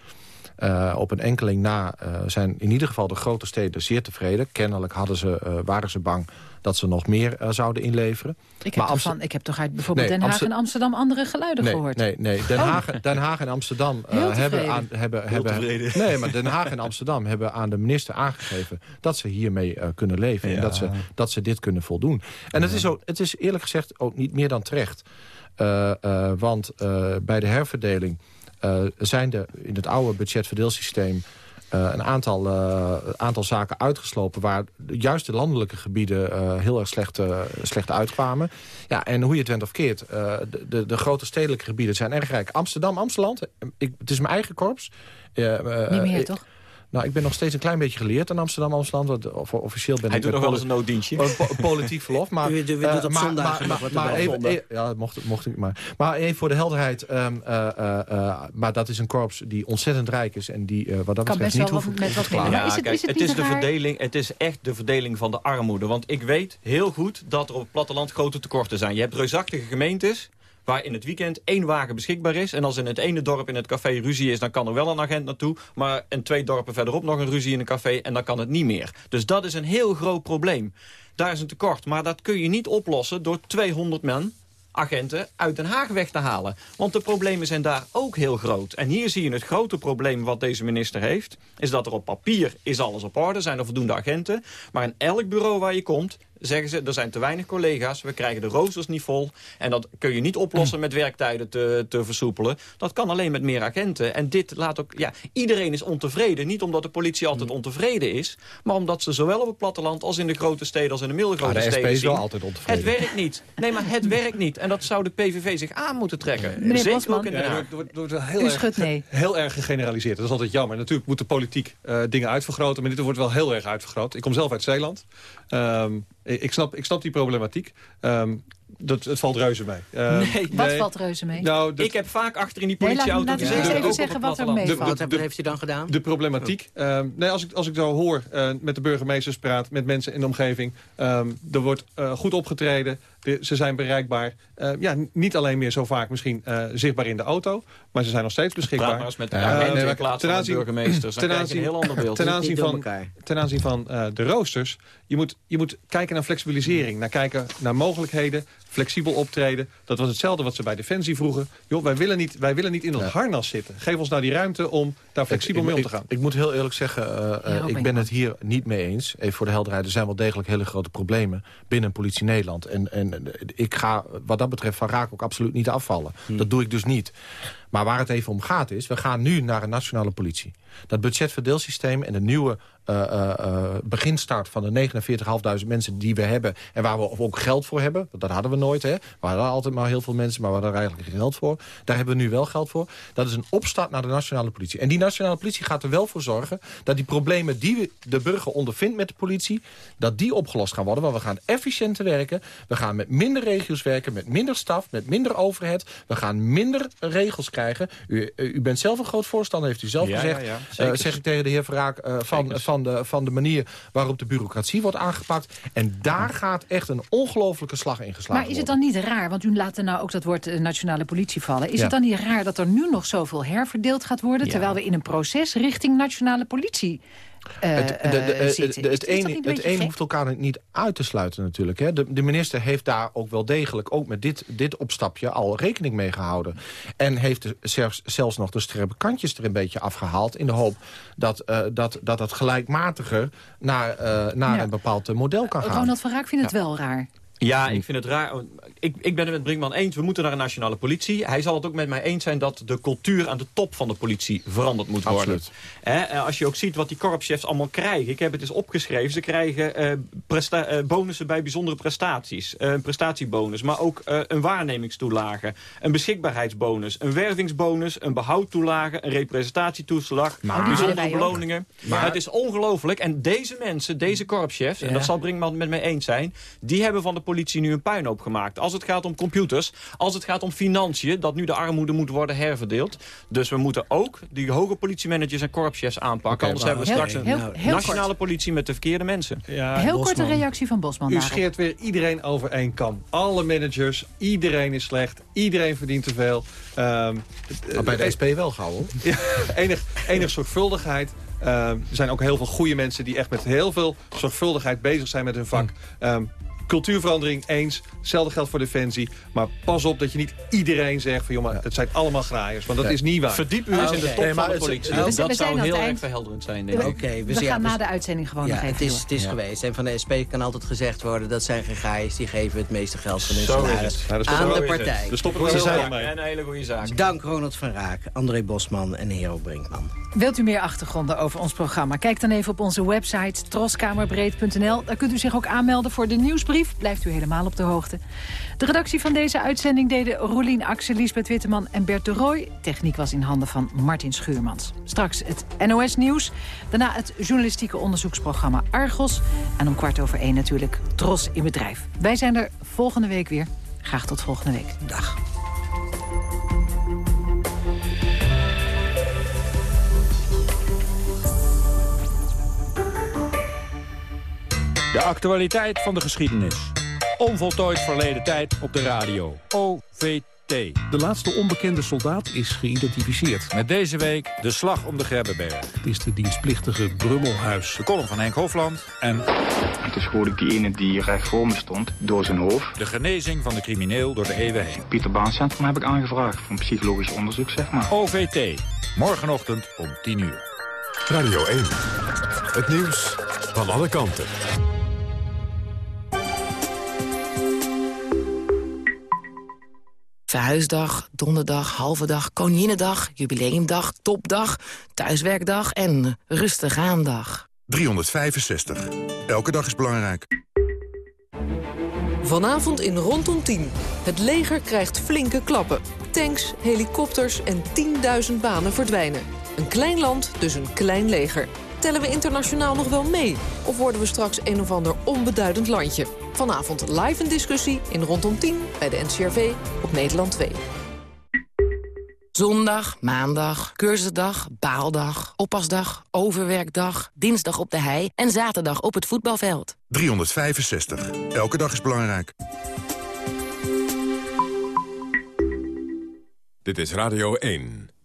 Op een enkeling na zijn in ieder geval de grote steden zeer tevreden. Kennelijk hadden ze, waren ze bang dat ze nog meer uh, zouden inleveren. Ik heb, toch van, ik heb toch uit bijvoorbeeld nee, Den Haag en Amsterdam andere geluiden nee, gehoord? Nee, nee. Den, Haag, oh. Den Haag en Amsterdam uh, hebben, aan, hebben, hebben nee, maar Den Haag en Amsterdam hebben aan de minister aangegeven dat ze hiermee uh, kunnen leven ja. en dat ze, dat ze dit kunnen voldoen. En ja. het, is ook, het is eerlijk gezegd ook niet meer dan terecht. want bij de herverdeling zijn er in het oude budgetverdeelsysteem uh, een aantal, uh, aantal zaken uitgeslopen... waar juist de landelijke gebieden uh, heel erg slecht, slecht uitkwamen. Ja, en hoe je het went of keert, de, de, de, grote stedelijke gebieden zijn erg rijk. Amsterdam, Amsterdam, ik, het is mijn eigen korps. Niet meer, toch? Nou, ik ben nog steeds een klein beetje geleerd in Amsterdam-Amsterdam. want, Of, officieel ben Hij ik... doet nog wel eens een nooddienstje. Po- po- politiek verlof. Maar, U- u doet eh, maar- maar- even, Zondag. eh, Ja, mocht, mocht ik maar. Maar even voor de helderheid. ehm, eh, eh, eh, maar dat is een korps die ontzettend rijk is. En die eh, wat dat Kan betreft best niet hoeft met wat. Ja, is het- kijk, is het het, niet is de raar? verdeling, het is echt de verdeling van de armoede. Want ik weet heel goed dat er op het platteland grote tekorten zijn. Je hebt reusachtige gemeentes waar in het weekend één wagen beschikbaar is. En als in het ene dorp in het café ruzie is, dan kan er wel een agent naartoe. Maar in twee dorpen verderop nog een ruzie in een café en dan kan het niet meer. Dus dat is een heel groot probleem. Daar is een tekort. Maar dat kun je niet oplossen door 200 men agenten uit Den Haag weg te halen. Want de problemen zijn daar ook heel groot. En hier zie je het grote probleem wat deze minister heeft... is dat er op papier is alles op orde, zijn er voldoende agenten. Maar in elk bureau waar je komt zeggen ze, er zijn te weinig collega's, we krijgen de roosters niet vol. En dat kun je niet oplossen met werktijden te, te versoepelen. Dat kan alleen met meer agenten. En dit laat ook, ja, iedereen is ontevreden. Niet omdat de politie altijd ontevreden is, maar omdat ze zowel op het platteland als in de grote steden als in de middelgrote Maar de SP steden is wel altijd ontevreden. Het werkt niet. Nee, maar het werkt niet. En dat zou de PVV zich aan moeten trekken. Meneer Zeker Bosman. ook in Den Ja, Haag. er wordt- heel U erg, schudt nee. heel erg gegeneraliseerd. Dat is altijd jammer. Natuurlijk moet de politiek eh, dingen uitvergroten. Maar dit wordt wel heel erg uitvergroot. Ik kom zelf uit Zeeland. Ehm, ik, snap, ik snap die problematiek. Ehm, dat, het valt reuze mee. Ehm, Nee. Wat valt reuze mee? Nou, dat- Ik heb vaak achter in die Nee, laat- politieauto laten we gezeten. eerst even zeggen wat er meevalt. Wat heb- heeft u dan gedaan? De problematiek. ehm, nee, als ik, als ik zo hoor, eh, met de burgemeesters praat, met mensen in de omgeving. ehm, er wordt eh, goed opgetreden. De- ze zijn bereikbaar. Eh, ja, niet alleen meer zo vaak misschien eh, zichtbaar in de auto. Maar ze zijn nog steeds beschikbaar. Praat maar eens met de Eh, nee, in plaats ten van de aanzien- burgemeesters. Dan ten een aanzien- heel ander beeld. Ten aanzien van, ten aanzien van eh, de roosters. Je moet, je moet kijken naar flexibilisering. Naar kijken naar mogelijkheden. Flexibel optreden. Dat was hetzelfde wat ze bij Defensie vroegen. Joh, wij, willen niet, wij willen niet in dat harnas zitten. Geef ons nou die ruimte om daar flexibel Ik- mee om te gaan. Ik, moet heel eerlijk zeggen, eh, eh, ik ben het hier niet mee eens. Even voor de helderheid, er zijn wel degelijk hele grote problemen binnen politie Nederland. En, en ik ga wat dat betreft van Raak ook absoluut niet afvallen. Dat doe ik dus niet. Maar waar het even om gaat is, we gaan nu naar een nationale politie. Dat budgetverdeelsysteem en de nieuwe beginstart van de 49.500 mensen die we hebben... en waar we ook geld voor hebben, want dat hadden we nooit. Hè. We hadden altijd maar heel veel mensen, maar we hadden er eigenlijk geen geld voor. Daar hebben we nu wel geld voor. Dat is een opstart naar de nationale politie. En die nationale politie gaat er wel voor zorgen... dat die problemen die de burger ondervindt met de politie... dat die opgelost gaan worden. Want we gaan efficiënter werken. We gaan met minder regio's werken, met minder staf, met minder overheid. We gaan minder regels krijgen. U, eh, u bent zelf een groot voorstander, heeft u zelf Ja, gezegd. ja, ja, Eh, zeker. zeg ik tegen de heer Verraak, eh, van, van, de, van de manier waarop de bureaucratie wordt aangepakt. En daar gaat echt een ongelofelijke slag in geslagen Maar is het dan niet raar, want u laat er nou ook dat woord eh, nationale politie vallen. Is Ja. het dan niet raar dat er nu nog zoveel herverdeeld gaat worden... Terwijl we in een proces richting nationale politie Het, eh, eh, een, hoeft elkaar niet uit te sluiten natuurlijk. Hè. De, de minister heeft daar ook wel degelijk, ook met dit, dit opstapje... al rekening mee gehouden. En heeft zelfs, zelfs nog de scherpe kantjes er een beetje afgehaald... in de hoop dat eh, dat, dat het gelijkmatiger naar, eh, naar Ja. een bepaald eh, model kan gaan. Ronald van Raak vindt het wel raar. Ja, ik vind het raar. Ik, ik ben het met Brinkman eens. We moeten naar een nationale politie. Hij zal het ook met mij eens zijn dat de cultuur aan de top van de politie veranderd moet worden. Absoluut. Hè, en als je ook ziet wat die korpschefs allemaal krijgen. Ik heb het eens opgeschreven. Ze krijgen eh, presta- eh, bonussen bij bijzondere prestaties. Eh, een prestatiebonus. Maar ook eh, een waarnemingstoelage. Een beschikbaarheidsbonus. Een wervingsbonus. Een behoudtoelage. Een representatietoeslag. Maar- bijzondere wij ook. beloningen. Maar- het is ongelooflijk. En deze mensen, deze korpschefs... en dat zal Brinkman met mij eens zijn... die hebben van de politie nu een puinhoop gemaakt. Als het gaat om computers, als het gaat om financiën... dat nu de armoede moet worden herverdeeld. Dus we moeten ook die hoge politiemanagers en korpschefs aanpakken. Anders maar- hebben we straks Heel- een heel- heel nationale kort. politie met de verkeerde mensen. Ja, Heel korte reactie van Bosman U scheert weer iedereen over één kam. Alle managers, iedereen is slecht. Iedereen verdient te veel. Ehm, Maar bij de SP wel gauw, hoor. Ja, enig, enig zorgvuldigheid. Ehm, er zijn ook heel veel goede mensen die echt met heel veel zorgvuldigheid bezig zijn met hun vak. Ehm, cultuurverandering eens. Hetzelfde geldt voor Defensie. Maar pas op dat je niet iedereen zegt van... joh, maar het zijn allemaal graaiers. Want dat Ja. is niet waar. Verdiep u eens in de top van de politie. we dat zou heel erg verhelderend zijn, denk We, ik. Oké, we gaan dus- na de uitzending gewoon Ja, nog even het is, het is Ja. geweest. En van de SP kan altijd gezegd worden... dat zijn gegaaiers, die geven het meeste geld van hun salaris. Nou, aan de partij. Daar stoppen we veel mee. en een hele goede zaak. Dank Ronald van Raak, André Bosman en Hero Brinkman. Wilt u meer achtergronden over ons programma? Kijk dan even op onze website troskamerbreed.nl. Daar kunt u zich ook aanmelden voor de nieuwsbrief blijft u helemaal op de hoogte. De redactie van deze uitzending deden Roelien Axel, Lisbeth Witteman en Bert de Rooij. Techniek was in handen van Martin Schuurmans. Straks het NOS Nieuws, daarna het journalistieke onderzoeksprogramma Argos... en om kwart over één natuurlijk Tros in Bedrijf. Wij zijn er volgende week weer. Graag tot volgende week. Dag. De actualiteit van de geschiedenis. Onvoltooid verleden tijd op de radio. OVT. De laatste onbekende soldaat is geïdentificeerd. Met deze week de slag om de Grebbeberg. Het is de dienstplichtige Brummelhuis. De column van Henk Hofland en... Toen schoot ik die ene die recht voor me stond, door zijn hoofd. De genezing van de crimineel door de eeuwen heen. Pieter Baan Centrum heb ik aangevraagd voor een psychologisch onderzoek, zeg maar. OVT. Morgenochtend om 10 uur. Radio 1. Het nieuws van alle kanten. Verhuisdag, donderdag, halve dag, koninginnedag, jubileumdag, topdag, thuiswerkdag en rustig aandag. 365. Elke dag is belangrijk. Vanavond in Rondom 10. Het leger krijgt flinke klappen. Tanks, helikopters en 10.000 banen verdwijnen. Een klein land, dus een klein leger. Tellen we internationaal nog wel mee? Of worden we straks een of ander onbeduidend landje? Vanavond live een discussie in Rondom 10 bij de NCRV op Nederland 2. Zondag, maandag, cursusdag, baaldag, oppasdag, overwerkdag, dinsdag op de hei en zaterdag op het voetbalveld. 365. Elke dag is belangrijk. Dit is Radio 1.